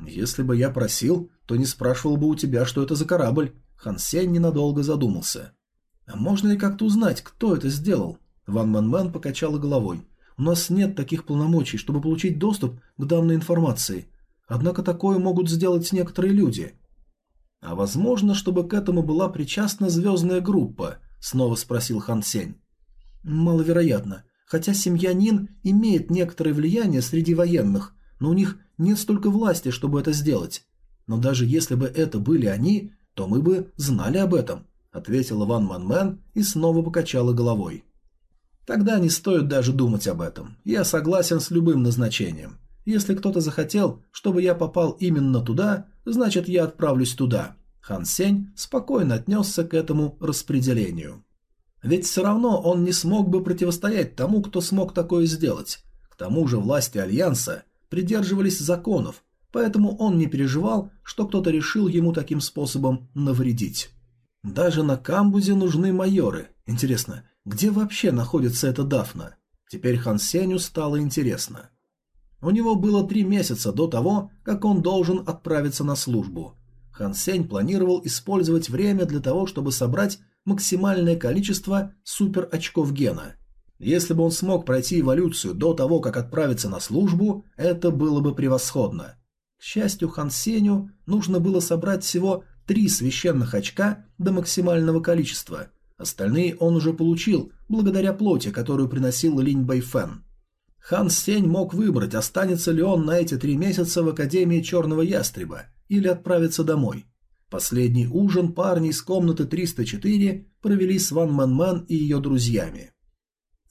«Если бы я просил, то не спрашивал бы у тебя, что это за корабль». Хан Сень ненадолго задумался. «А можно ли как-то узнать, кто это сделал?» Ван Ман Ман покачала головой. «У нас нет таких полномочий, чтобы получить доступ к данной информации. Однако такое могут сделать некоторые люди». «А возможно, чтобы к этому была причастна звездная группа?» Снова спросил Хан Сень. «Маловероятно. Хотя семья Нин имеет некоторое влияние среди военных, но у них нет столько власти, чтобы это сделать. Но даже если бы это были они, то мы бы знали об этом ответила Ван Манмен и снова покачала головой. Тогда не стоит даже думать об этом. Я согласен с любым назначением. Если кто-то захотел, чтобы я попал именно туда, значит я отправлюсь туда. Хан Сень спокойно отнесся к этому распределению. Ведь все равно он не смог бы противостоять тому, кто смог такое сделать. К тому же власти Альянса придерживались законов, поэтому он не переживал, что кто-то решил ему таким способом навредить. Даже на камбузе нужны майоры. Интересно, где вообще находится эта Дафна? Теперь Хан Сеню стало интересно. У него было три месяца до того, как он должен отправиться на службу. Хан Сень планировал использовать время для того, чтобы собрать максимальное количество супер-очков гена. Если бы он смог пройти эволюцию до того, как отправиться на службу, это было бы превосходно. К счастью, Хан Сеню нужно было собрать всего три священных очка до максимального количества. Остальные он уже получил, благодаря плоти, которую приносил Линь Бэйфэн. Хан Сень мог выбрать, останется ли он на эти три месяца в Академии Черного Ястреба или отправиться домой. Последний ужин парни из комнаты 304 провели с Ван Мэн Мэн и ее друзьями.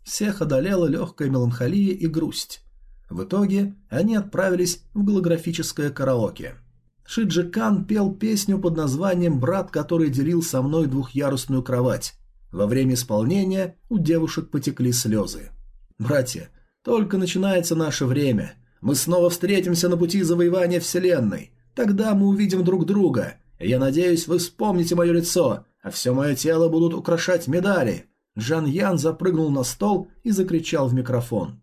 Всех одолела легкая меланхолия и грусть. В итоге они отправились в голографическое караоке. Шиджи Кан пел песню под названием «Брат, который делил со мной двухъярусную кровать». Во время исполнения у девушек потекли слезы. «Братья, только начинается наше время. Мы снова встретимся на пути завоевания Вселенной. Тогда мы увидим друг друга. Я надеюсь, вы вспомните мое лицо, а все мое тело будут украшать медали». Жан Ян запрыгнул на стол и закричал в микрофон.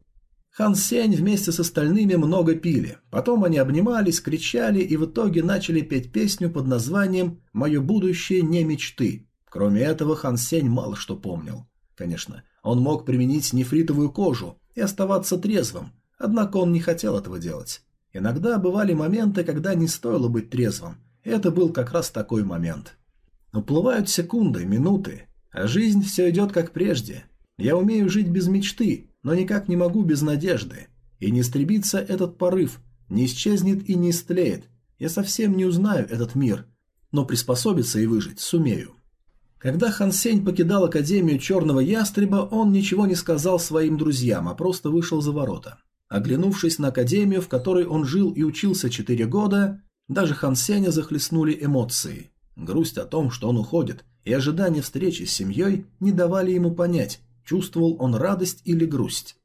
Хан Сень вместе с остальными много пили. Потом они обнимались, кричали и в итоге начали петь песню под названием «Мое будущее не мечты». Кроме этого, Хан Сень мало что помнил. Конечно, он мог применить нефритовую кожу и оставаться трезвым, однако он не хотел этого делать. Иногда бывали моменты, когда не стоило быть трезвым. Это был как раз такой момент. Уплывают секунды, минуты, а жизнь все идет как прежде. Я умею жить без мечты, но никак не могу без надежды. И не истребится этот порыв, не исчезнет и не истлеет. Я совсем не узнаю этот мир, но приспособиться и выжить сумею. Когда Хан Сень покидал Академию Черного Ястреба, он ничего не сказал своим друзьям, а просто вышел за ворота. Оглянувшись на Академию, в которой он жил и учился четыре года, даже Хан Сеня захлестнули эмоции. Грусть о том, что он уходит, и ожидание встречи с семьей не давали ему понять, Чувствовал он радость или грусть?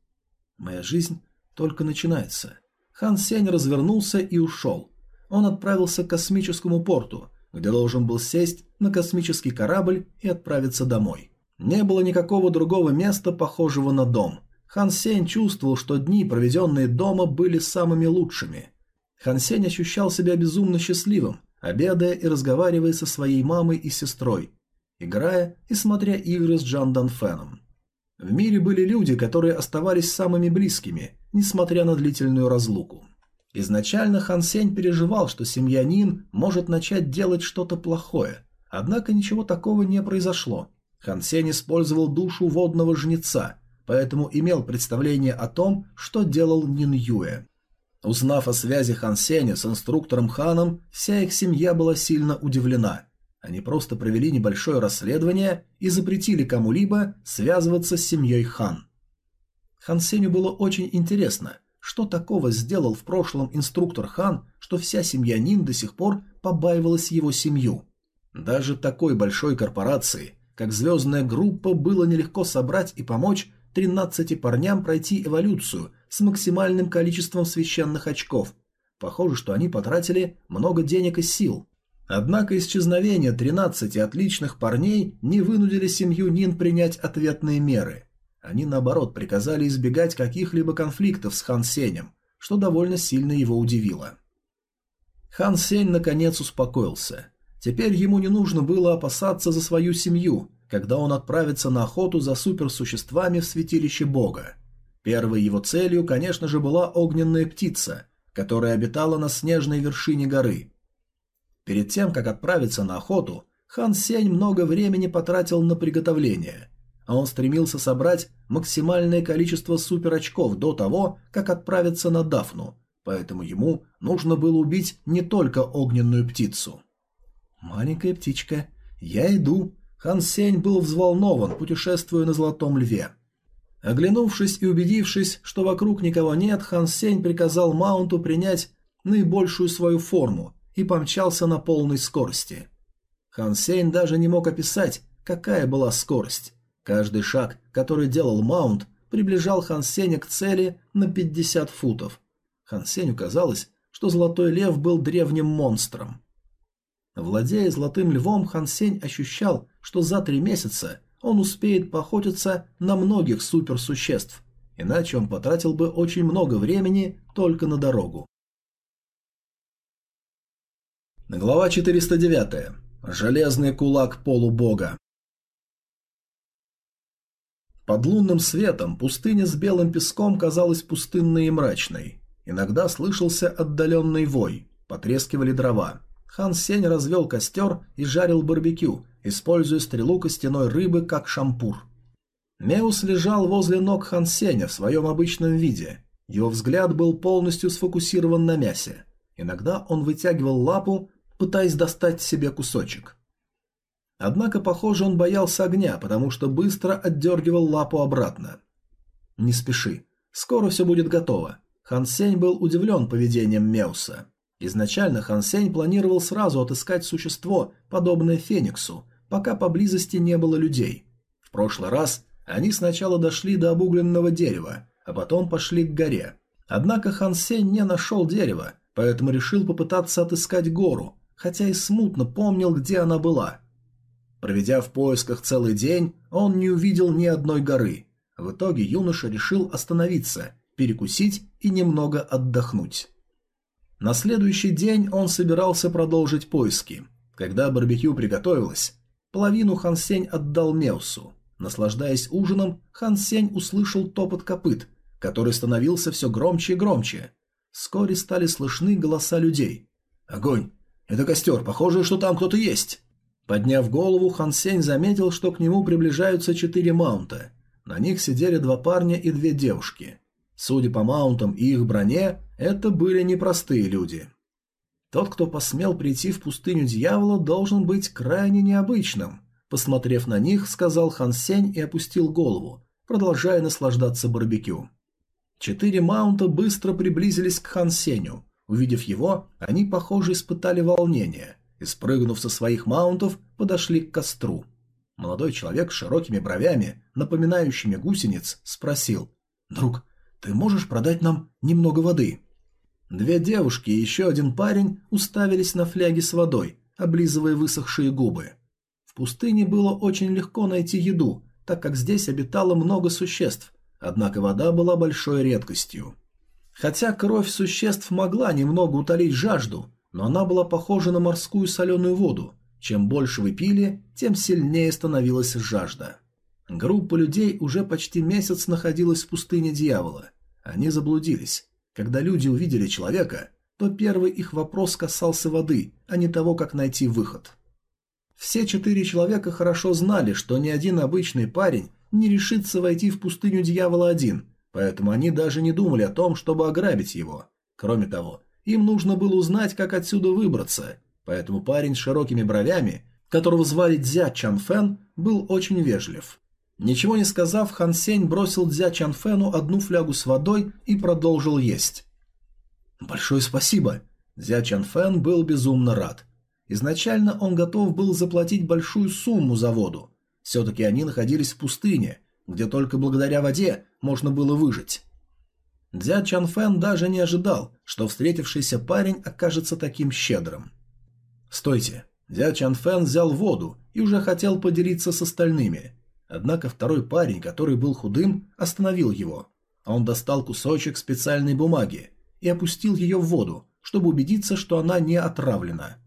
Моя жизнь только начинается. Хан Сень развернулся и ушел. Он отправился к космическому порту, где должен был сесть на космический корабль и отправиться домой. Не было никакого другого места, похожего на дом. Хан Сень чувствовал, что дни, проведенные дома, были самыми лучшими. Хан Сень ощущал себя безумно счастливым, обедая и разговаривая со своей мамой и сестрой, играя и смотря игры с Джан Дан Феном. В мире были люди, которые оставались самыми близкими, несмотря на длительную разлуку. Изначально Хан Сень переживал, что семья Нин может начать делать что-то плохое, однако ничего такого не произошло. Хан Сень использовал душу водного жнеца, поэтому имел представление о том, что делал Нин Юэ. Узнав о связи Хан Сеня с инструктором Ханом, вся их семья была сильно удивлена. Они просто провели небольшое расследование и запретили кому-либо связываться с семьей Хан. Хан Сеню было очень интересно, что такого сделал в прошлом инструктор Хан, что вся семья Нин до сих пор побаивалась его семью. Даже такой большой корпорации, как звездная группа, было нелегко собрать и помочь 13 парням пройти эволюцию с максимальным количеством священных очков. Похоже, что они потратили много денег и сил. Однако исчезновение 13 отличных парней не вынудили семью Нин принять ответные меры. Они, наоборот, приказали избегать каких-либо конфликтов с Хан Сенем, что довольно сильно его удивило. Хан Сень наконец успокоился. Теперь ему не нужно было опасаться за свою семью, когда он отправится на охоту за суперсуществами в святилище бога. Первой его целью, конечно же, была огненная птица, которая обитала на снежной вершине горы. Перед тем, как отправиться на охоту, Хан Сень много времени потратил на приготовление, а он стремился собрать максимальное количество суперочков до того, как отправиться на Дафну, поэтому ему нужно было убить не только огненную птицу. «Маленькая птичка, я иду», Хан Сень был взволнован, путешествуя на Золотом Льве. Оглянувшись и убедившись, что вокруг никого нет, Хан Сень приказал Маунту принять наибольшую свою форму и помчался на полной скорости. Хан Сень даже не мог описать, какая была скорость. Каждый шаг, который делал Маунт, приближал Хан Сеня к цели на 50 футов. Хан Сеню казалось, что Золотой Лев был древним монстром. Владея Золотым Львом, Хан Сень ощущал, что за три месяца он успеет поохотиться на многих суперсуществ, иначе он потратил бы очень много времени только на дорогу. Глава 409. Железный кулак полубога. Под лунным светом пустыня с белым песком казалась пустынной и мрачной. Иногда слышался отдаленный вой, потрескивали дрова. Хан Сень развел костер и жарил барбекю, используя стрелу костяной рыбы как шампур. Меус лежал возле ног Хан Сеня в своем обычном виде. Его взгляд был полностью сфокусирован на мясе. Иногда он вытягивал лапу, пытаясь достать себе кусочек. Однако, похоже, он боялся огня, потому что быстро отдергивал лапу обратно. «Не спеши. Скоро все будет готово». Хан Сень был удивлен поведением Меуса. Изначально Хан Сень планировал сразу отыскать существо, подобное Фениксу, пока поблизости не было людей. В прошлый раз они сначала дошли до обугленного дерева, а потом пошли к горе. Однако Хан Сень не нашел дерева, поэтому решил попытаться отыскать гору, хотя и смутно помнил, где она была. Проведя в поисках целый день, он не увидел ни одной горы. В итоге юноша решил остановиться, перекусить и немного отдохнуть. На следующий день он собирался продолжить поиски. Когда барбекю приготовилось, Половину Хан Сень отдал Меусу. Наслаждаясь ужином, Хан Сень услышал топот копыт, который становился все громче и громче. Вскоре стали слышны голоса людей. «Огонь! Это костер, похоже, что там кто-то есть!» Подняв голову, Хан Сень заметил, что к нему приближаются четыре маунта. На них сидели два парня и две девушки. Судя по маунтам и их броне, это были непростые люди. Тот, кто посмел прийти в пустыню дьявола, должен быть крайне необычным. Посмотрев на них, сказал Хан Сень и опустил голову, продолжая наслаждаться барбекю. Четыре маунта быстро приблизились к Хан Сенью. Увидев его, они, похоже, испытали волнение и, спрыгнув со своих маунтов, подошли к костру. Молодой человек с широкими бровями, напоминающими гусениц, спросил «Друг, ты можешь продать нам немного воды?» Две девушки и еще один парень уставились на фляги с водой, облизывая высохшие губы. В пустыне было очень легко найти еду, так как здесь обитало много существ, однако вода была большой редкостью. Хотя кровь существ могла немного утолить жажду, но она была похожа на морскую соленую воду. Чем больше вы пили, тем сильнее становилась жажда. Группа людей уже почти месяц находилась в пустыне дьявола. Они заблудились. Когда люди увидели человека, то первый их вопрос касался воды, а не того, как найти выход. Все четыре человека хорошо знали, что ни один обычный парень не решится войти в пустыню дьявола один, поэтому они даже не думали о том, чтобы ограбить его. Кроме того, им нужно было узнать, как отсюда выбраться, поэтому парень с широкими бровями, которого звали Дзя Чанфен, был очень вежлив. Ничего не сказав, Хан Сень бросил Дзя Чанфену одну флягу с водой и продолжил есть. «Большое спасибо!» Дзя Чанфен был безумно рад. Изначально он готов был заплатить большую сумму за воду. Все-таки они находились в пустыне, где только благодаря воде можно было выжить. Дзя Чанфен даже не ожидал, что встретившийся парень окажется таким щедрым. «Стойте!» Дзя Чанфен взял воду и уже хотел поделиться с остальными. Однако второй парень, который был худым, остановил его. Он достал кусочек специальной бумаги и опустил ее в воду, чтобы убедиться, что она не отравлена.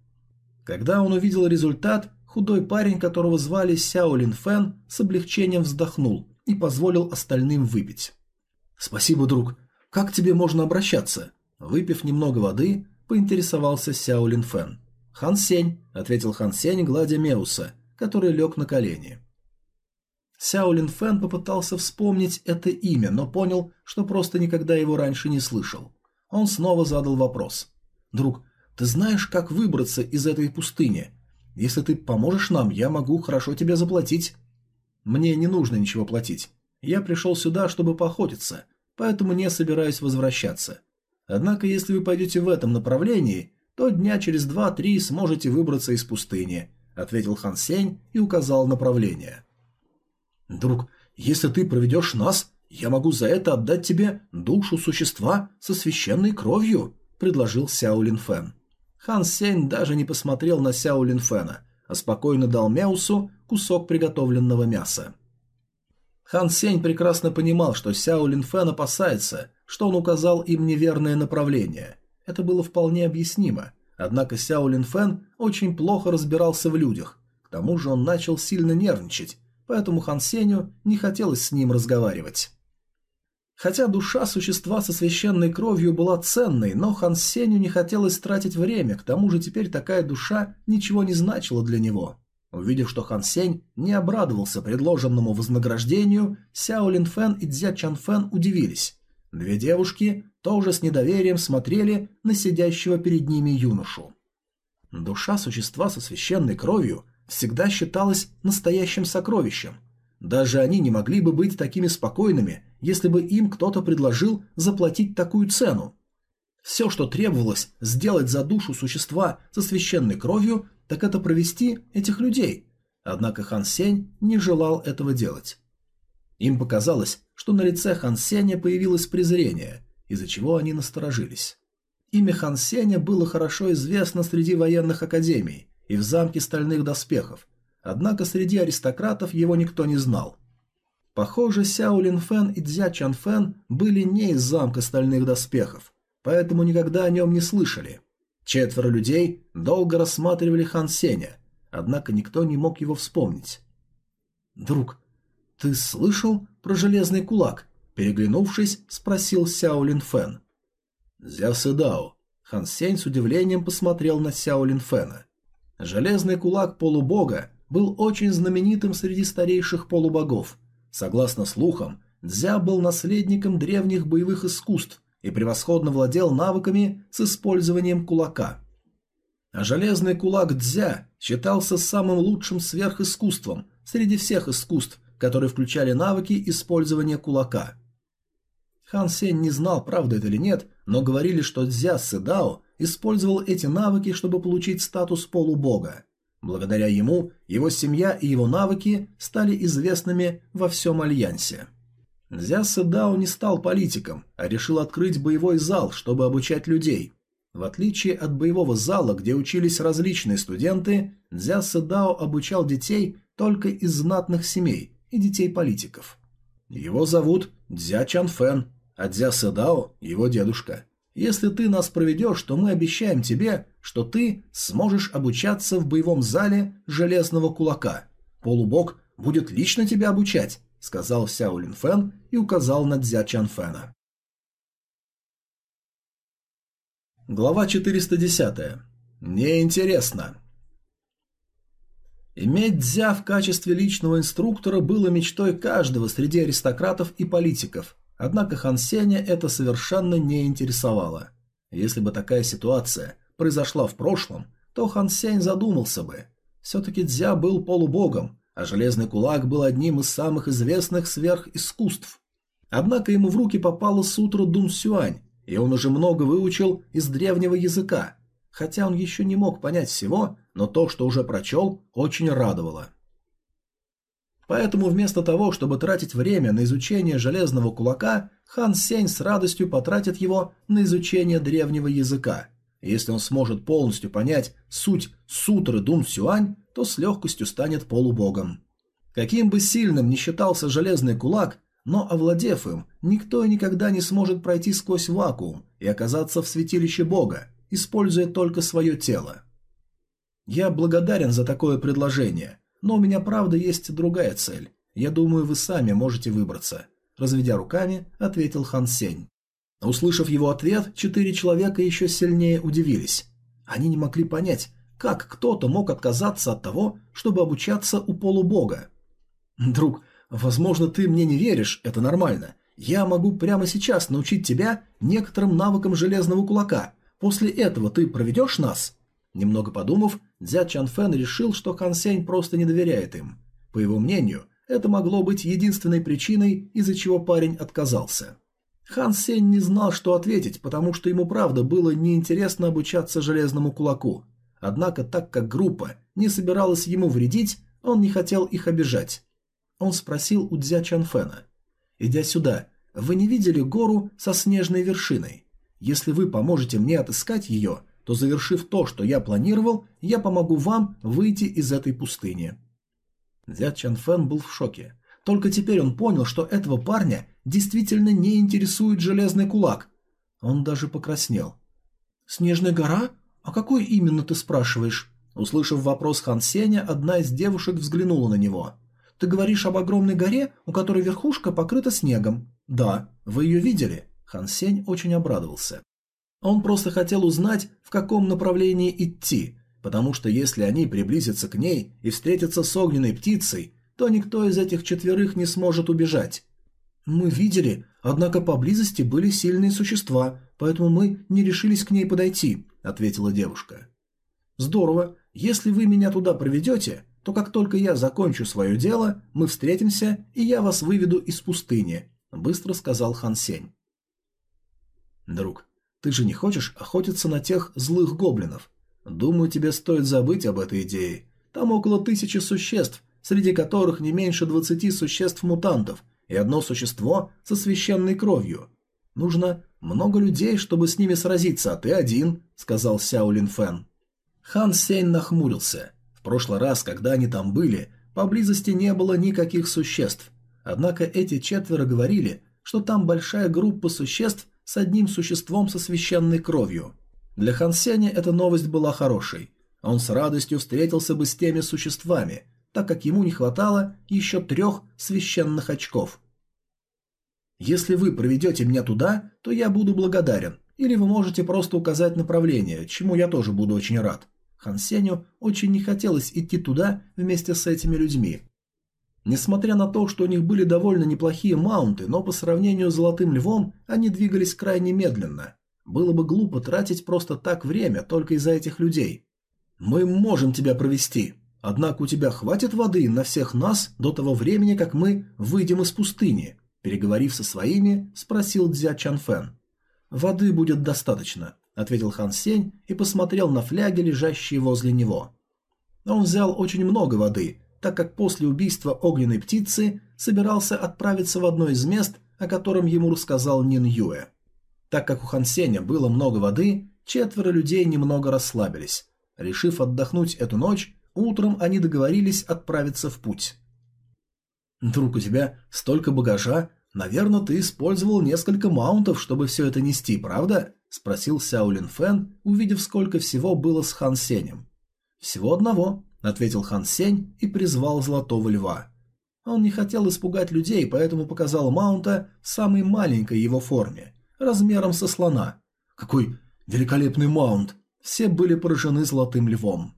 Когда он увидел результат, худой парень, которого звали Сяо Лин Фэн, с облегчением вздохнул и позволил остальным выпить. «Спасибо, друг. Как тебе можно обращаться?» Выпив немного воды, поинтересовался Сяо Лин Фэн. «Хан Сень», — ответил Хан Сень, гладя Меуса, который лег на колени. Сяо Лин Фэн попытался вспомнить это имя, но понял, что просто никогда его раньше не слышал. Он снова задал вопрос. «Друг, ты знаешь, как выбраться из этой пустыни? Если ты поможешь нам, я могу хорошо тебе заплатить». «Мне не нужно ничего платить. Я пришел сюда, чтобы поохотиться, поэтому не собираюсь возвращаться. Однако, если вы пойдете в этом направлении, то дня через два-три сможете выбраться из пустыни», — ответил Хан Сень и указал направление. «Друг, если ты проведешь нас, я могу за это отдать тебе душу существа со священной кровью», — предложил Сяо Лин Фэн. Хан Сень даже не посмотрел на Сяо Линфена, а спокойно дал Мяусу кусок приготовленного мяса. Хан Сень прекрасно понимал, что Сяо Линфен опасается, что он указал им неверное направление. Это было вполне объяснимо, однако Сяо Линфен очень плохо разбирался в людях, к тому же он начал сильно нервничать, поэтому Хан Сенью не хотелось с ним разговаривать. Хотя душа существа со священной кровью была ценной, но Хан Сеню не хотелось тратить время, к тому же теперь такая душа ничего не значила для него. Увидев, что Хан Сень не обрадовался предложенному вознаграждению, Сяо Лин Фэн и Цзя Чан Фэн удивились. Две девушки тоже с недоверием смотрели на сидящего перед ними юношу. Душа существа со священной кровью всегда считалась настоящим сокровищем. Даже они не могли бы быть такими спокойными, если бы им кто-то предложил заплатить такую цену. Все, что требовалось сделать за душу существа со священной кровью, так это провести этих людей. Однако Хан Сень не желал этого делать. Им показалось, что на лице Хан Сеня появилось презрение, из-за чего они насторожились. Имя Хан Сеня было хорошо известно среди военных академий и в замке стальных доспехов, однако среди аристократов его никто не знал. Похоже, Сяо Лин Фэн и Цзя Чан Фэн были не из замка стальных доспехов, поэтому никогда о нем не слышали. Четверо людей долго рассматривали Хан Сеня, однако никто не мог его вспомнить. «Друг, ты слышал про железный кулак?» Переглянувшись, спросил Сяо Лин Фэн. «Зя Сэдао». Хан Сень с удивлением посмотрел на Сяо Лин Фэна. Железный кулак полубога был очень знаменитым среди старейших полубогов – Согласно слухам, Дзя был наследником древних боевых искусств и превосходно владел навыками с использованием кулака. А железный кулак Дзя считался самым лучшим сверхискусством среди всех искусств, которые включали навыки использования кулака. Хан Сень не знал, правда это или нет, но говорили, что Дзя Сэдао использовал эти навыки, чтобы получить статус полубога. Благодаря ему его семья и его навыки стали известными во всем Альянсе. Дзя Дао не стал политиком, а решил открыть боевой зал, чтобы обучать людей. В отличие от боевого зала, где учились различные студенты, Дзя Дао обучал детей только из знатных семей и детей политиков. Его зовут Дзя Чанфэн, а Дзя Дао – его дедушка. Если ты нас проведешь, то мы обещаем тебе, что ты сможешь обучаться в боевом зале железного кулака. Полубог будет лично тебя обучать», — сказал Сяо Лин Фэн и указал на Дзя Чан Фэна. Глава 410. Неинтересно. Иметь Дзя в качестве личного инструктора было мечтой каждого среди аристократов и политиков, Однако Хан Сеня это совершенно не интересовало. Если бы такая ситуация произошла в прошлом, то Хан Сень задумался бы. Все-таки Дзя был полубогом, а Железный Кулак был одним из самых известных сверхискусств. Однако ему в руки попала сутра Дун Сюань, и он уже много выучил из древнего языка. Хотя он еще не мог понять всего, но то, что уже прочел, очень радовало. Поэтому вместо того, чтобы тратить время на изучение железного кулака, Хан Сень с радостью потратит его на изучение древнего языка. Если он сможет полностью понять суть сутры Дун Сюань, то с легкостью станет полубогом. Каким бы сильным ни считался железный кулак, но овладев им, никто и никогда не сможет пройти сквозь вакуум и оказаться в святилище бога, используя только свое тело. Я благодарен за такое предложение, но у меня правда есть другая цель. Я думаю, вы сами можете выбраться. Разведя руками, ответил Хан Сень. Услышав его ответ, четыре человека еще сильнее удивились. Они не могли понять, как кто-то мог отказаться от того, чтобы обучаться у полубога. «Друг, возможно, ты мне не веришь, это нормально. Я могу прямо сейчас научить тебя некоторым навыкам железного кулака. После этого ты проведешь нас?» Немного подумав, Дзя Чанфэн решил, что Хан Сень просто не доверяет им. По его мнению, это могло быть единственной причиной, из-за чего парень отказался. Хан Сень не знал, что ответить, потому что ему правда было неинтересно обучаться железному кулаку. Однако, так как группа не собиралась ему вредить, он не хотел их обижать. Он спросил у Дзя Чанфена. «Идя сюда, вы не видели гору со снежной вершиной? Если вы поможете мне отыскать ее, то, завершив то, что я планировал, я помогу вам выйти из этой пустыни». Дядь Чанфэн был в шоке. Только теперь он понял, что этого парня действительно не интересует железный кулак. Он даже покраснел. «Снежная гора? А какой именно ты спрашиваешь?» Услышав вопрос Хан Сеня, одна из девушек взглянула на него. «Ты говоришь об огромной горе, у которой верхушка покрыта снегом?» «Да. Вы ее видели?» Хан Сень очень обрадовался. Он просто хотел узнать, в каком направлении идти, потому что если они приблизятся к ней и встретятся с огненной птицей, то никто из этих четверых не сможет убежать. Мы видели, однако поблизости были сильные существа, поэтому мы не решились к ней подойти, ответила девушка. Здорово. Если вы меня туда проведете, то как только я закончу свое дело, мы встретимся, и я вас выведу из пустыни, быстро сказал Хан Сень. Друг, ты же не хочешь охотиться на тех злых гоблинов? Думаю, тебе стоит забыть об этой идее. Там около тысячи существ, среди которых не меньше двадцати существ-мутантов и одно существо со священной кровью. Нужно много людей, чтобы с ними сразиться, а ты один, сказал Сяо Лин Фэн. Хан Сень нахмурился. В прошлый раз, когда они там были, поблизости не было никаких существ. Однако эти четверо говорили, что там большая группа существ с одним существом со священной кровью. Для Хан Сеня эта новость была хорошей. Он с радостью встретился бы с теми существами, так как ему не хватало еще трех священных очков. Если вы проведете меня туда, то я буду благодарен, или вы можете просто указать направление, чему я тоже буду очень рад. Хан Сеню очень не хотелось идти туда вместе с этими людьми, Несмотря на то, что у них были довольно неплохие маунты, но по сравнению с Золотым Львом они двигались крайне медленно. Было бы глупо тратить просто так время только из-за этих людей. «Мы можем тебя провести, однако у тебя хватит воды на всех нас до того времени, как мы выйдем из пустыни», переговорив со своими, спросил Дзя Чанфэн. «Воды будет достаточно», — ответил Хан Сень и посмотрел на фляги, лежащие возле него. Он взял очень много воды, так как после убийства огненной птицы собирался отправиться в одно из мест, о котором ему рассказал Нин Юэ. Так как у Хан Сеня было много воды, четверо людей немного расслабились. Решив отдохнуть эту ночь, утром они договорились отправиться в путь. «Друг, у тебя столько багажа, наверное, ты использовал несколько маунтов, чтобы все это нести, правда?» – спросил Сяо Лин Фэн, увидев, сколько всего было с Хан Сенем. «Всего одного», – ответил Хан Сень и призвал Золотого Льва. Он не хотел испугать людей, поэтому показал Маунта в самой маленькой его форме, размером со слона. Какой великолепный Маунт! Все были поражены Золотым Львом.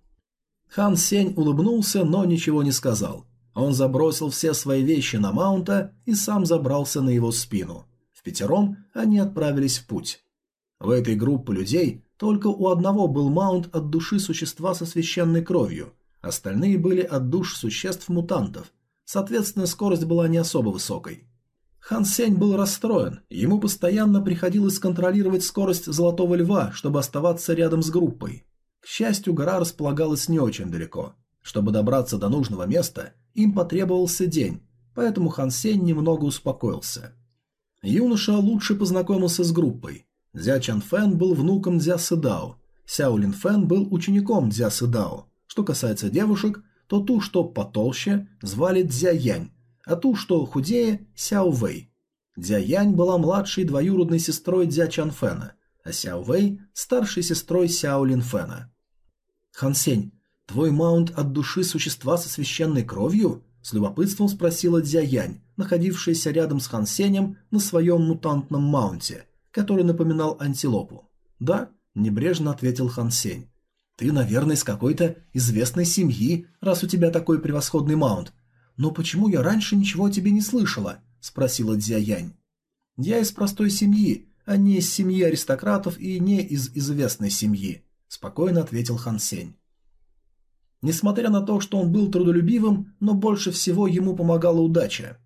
Хан Сень улыбнулся, но ничего не сказал. Он забросил все свои вещи на Маунта и сам забрался на его спину. В пятером они отправились в путь. В этой группе людей только у одного был маунт от души существа со священной кровью, остальные были от душ существ-мутантов, соответственно скорость была не особо высокой. Хан Сень был расстроен, ему постоянно приходилось контролировать скорость Золотого Льва, чтобы оставаться рядом с группой. К счастью, гора располагалась не очень далеко. Чтобы добраться до нужного места, им потребовался день, поэтому Хан Сень немного успокоился. Юноша лучше познакомился с группой. Дзя Чан Фэн был внуком Дзя Сыдао, Сяо Лин Фэн был учеником Дзя Сыдао. Что касается девушек, то ту, что потолще, звали Дзя Янь, а ту, что худее, Сяо Вэй. Дзя Янь была младшей двоюродной сестрой Дзя Чан Фэна, а Сяо Вэй – старшей сестрой Сяо Лин Фэна. «Хан Сень, твой маунт от души существа со священной кровью?» – с любопытством спросила Дзя Янь, находившаяся рядом с Хан Сенем на своем мутантном маунте, который напоминал антилопу. «Да», – небрежно ответил Хан Сень. «Ты, наверное, из какой-то известной семьи, раз у тебя такой превосходный маунт. Но почему я раньше ничего о тебе не слышала?» – спросила Дзя Янь. «Я из простой семьи, а не из семьи аристократов и не из известной семьи», – спокойно ответил Хан Сень. Несмотря на то, что он был трудолюбивым, но больше всего ему помогала удача.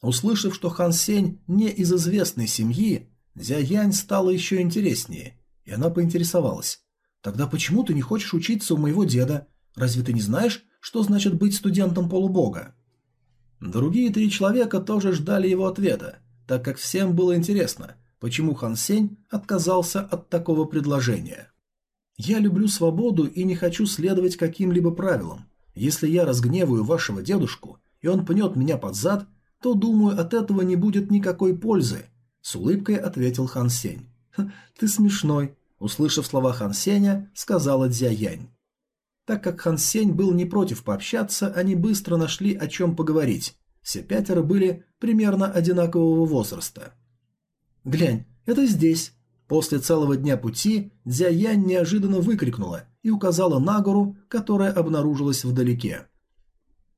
Услышав, что Хан Сень не из известной семьи, Дзя Янь стала еще интереснее, и она поинтересовалась. «Тогда почему ты не хочешь учиться у моего деда? Разве ты не знаешь, что значит быть студентом полубога?» Другие три человека тоже ждали его ответа, так как всем было интересно, почему Хан Сень отказался от такого предложения. «Я люблю свободу и не хочу следовать каким-либо правилам. Если я разгневаю вашего дедушку, и он пнет меня под зад, то, думаю, от этого не будет никакой пользы, с улыбкой ответил Хан Сень. «Ты смешной», – услышав слова Хан Сеня, сказала Дзя Янь. Так как Хан Сень был не против пообщаться, они быстро нашли о чем поговорить. Все пятеро были примерно одинакового возраста. «Глянь, это здесь!» После целого дня пути Дзя Янь неожиданно выкрикнула и указала на гору, которая обнаружилась вдалеке.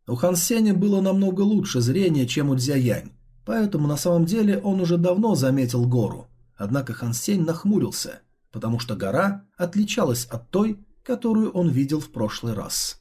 У Хан Сеня было намного лучше зрение, чем у Дзя Янь, Поэтому на самом деле он уже давно заметил гору. Однако Хан Сень нахмурился, потому что гора отличалась от той, которую он видел в прошлый раз.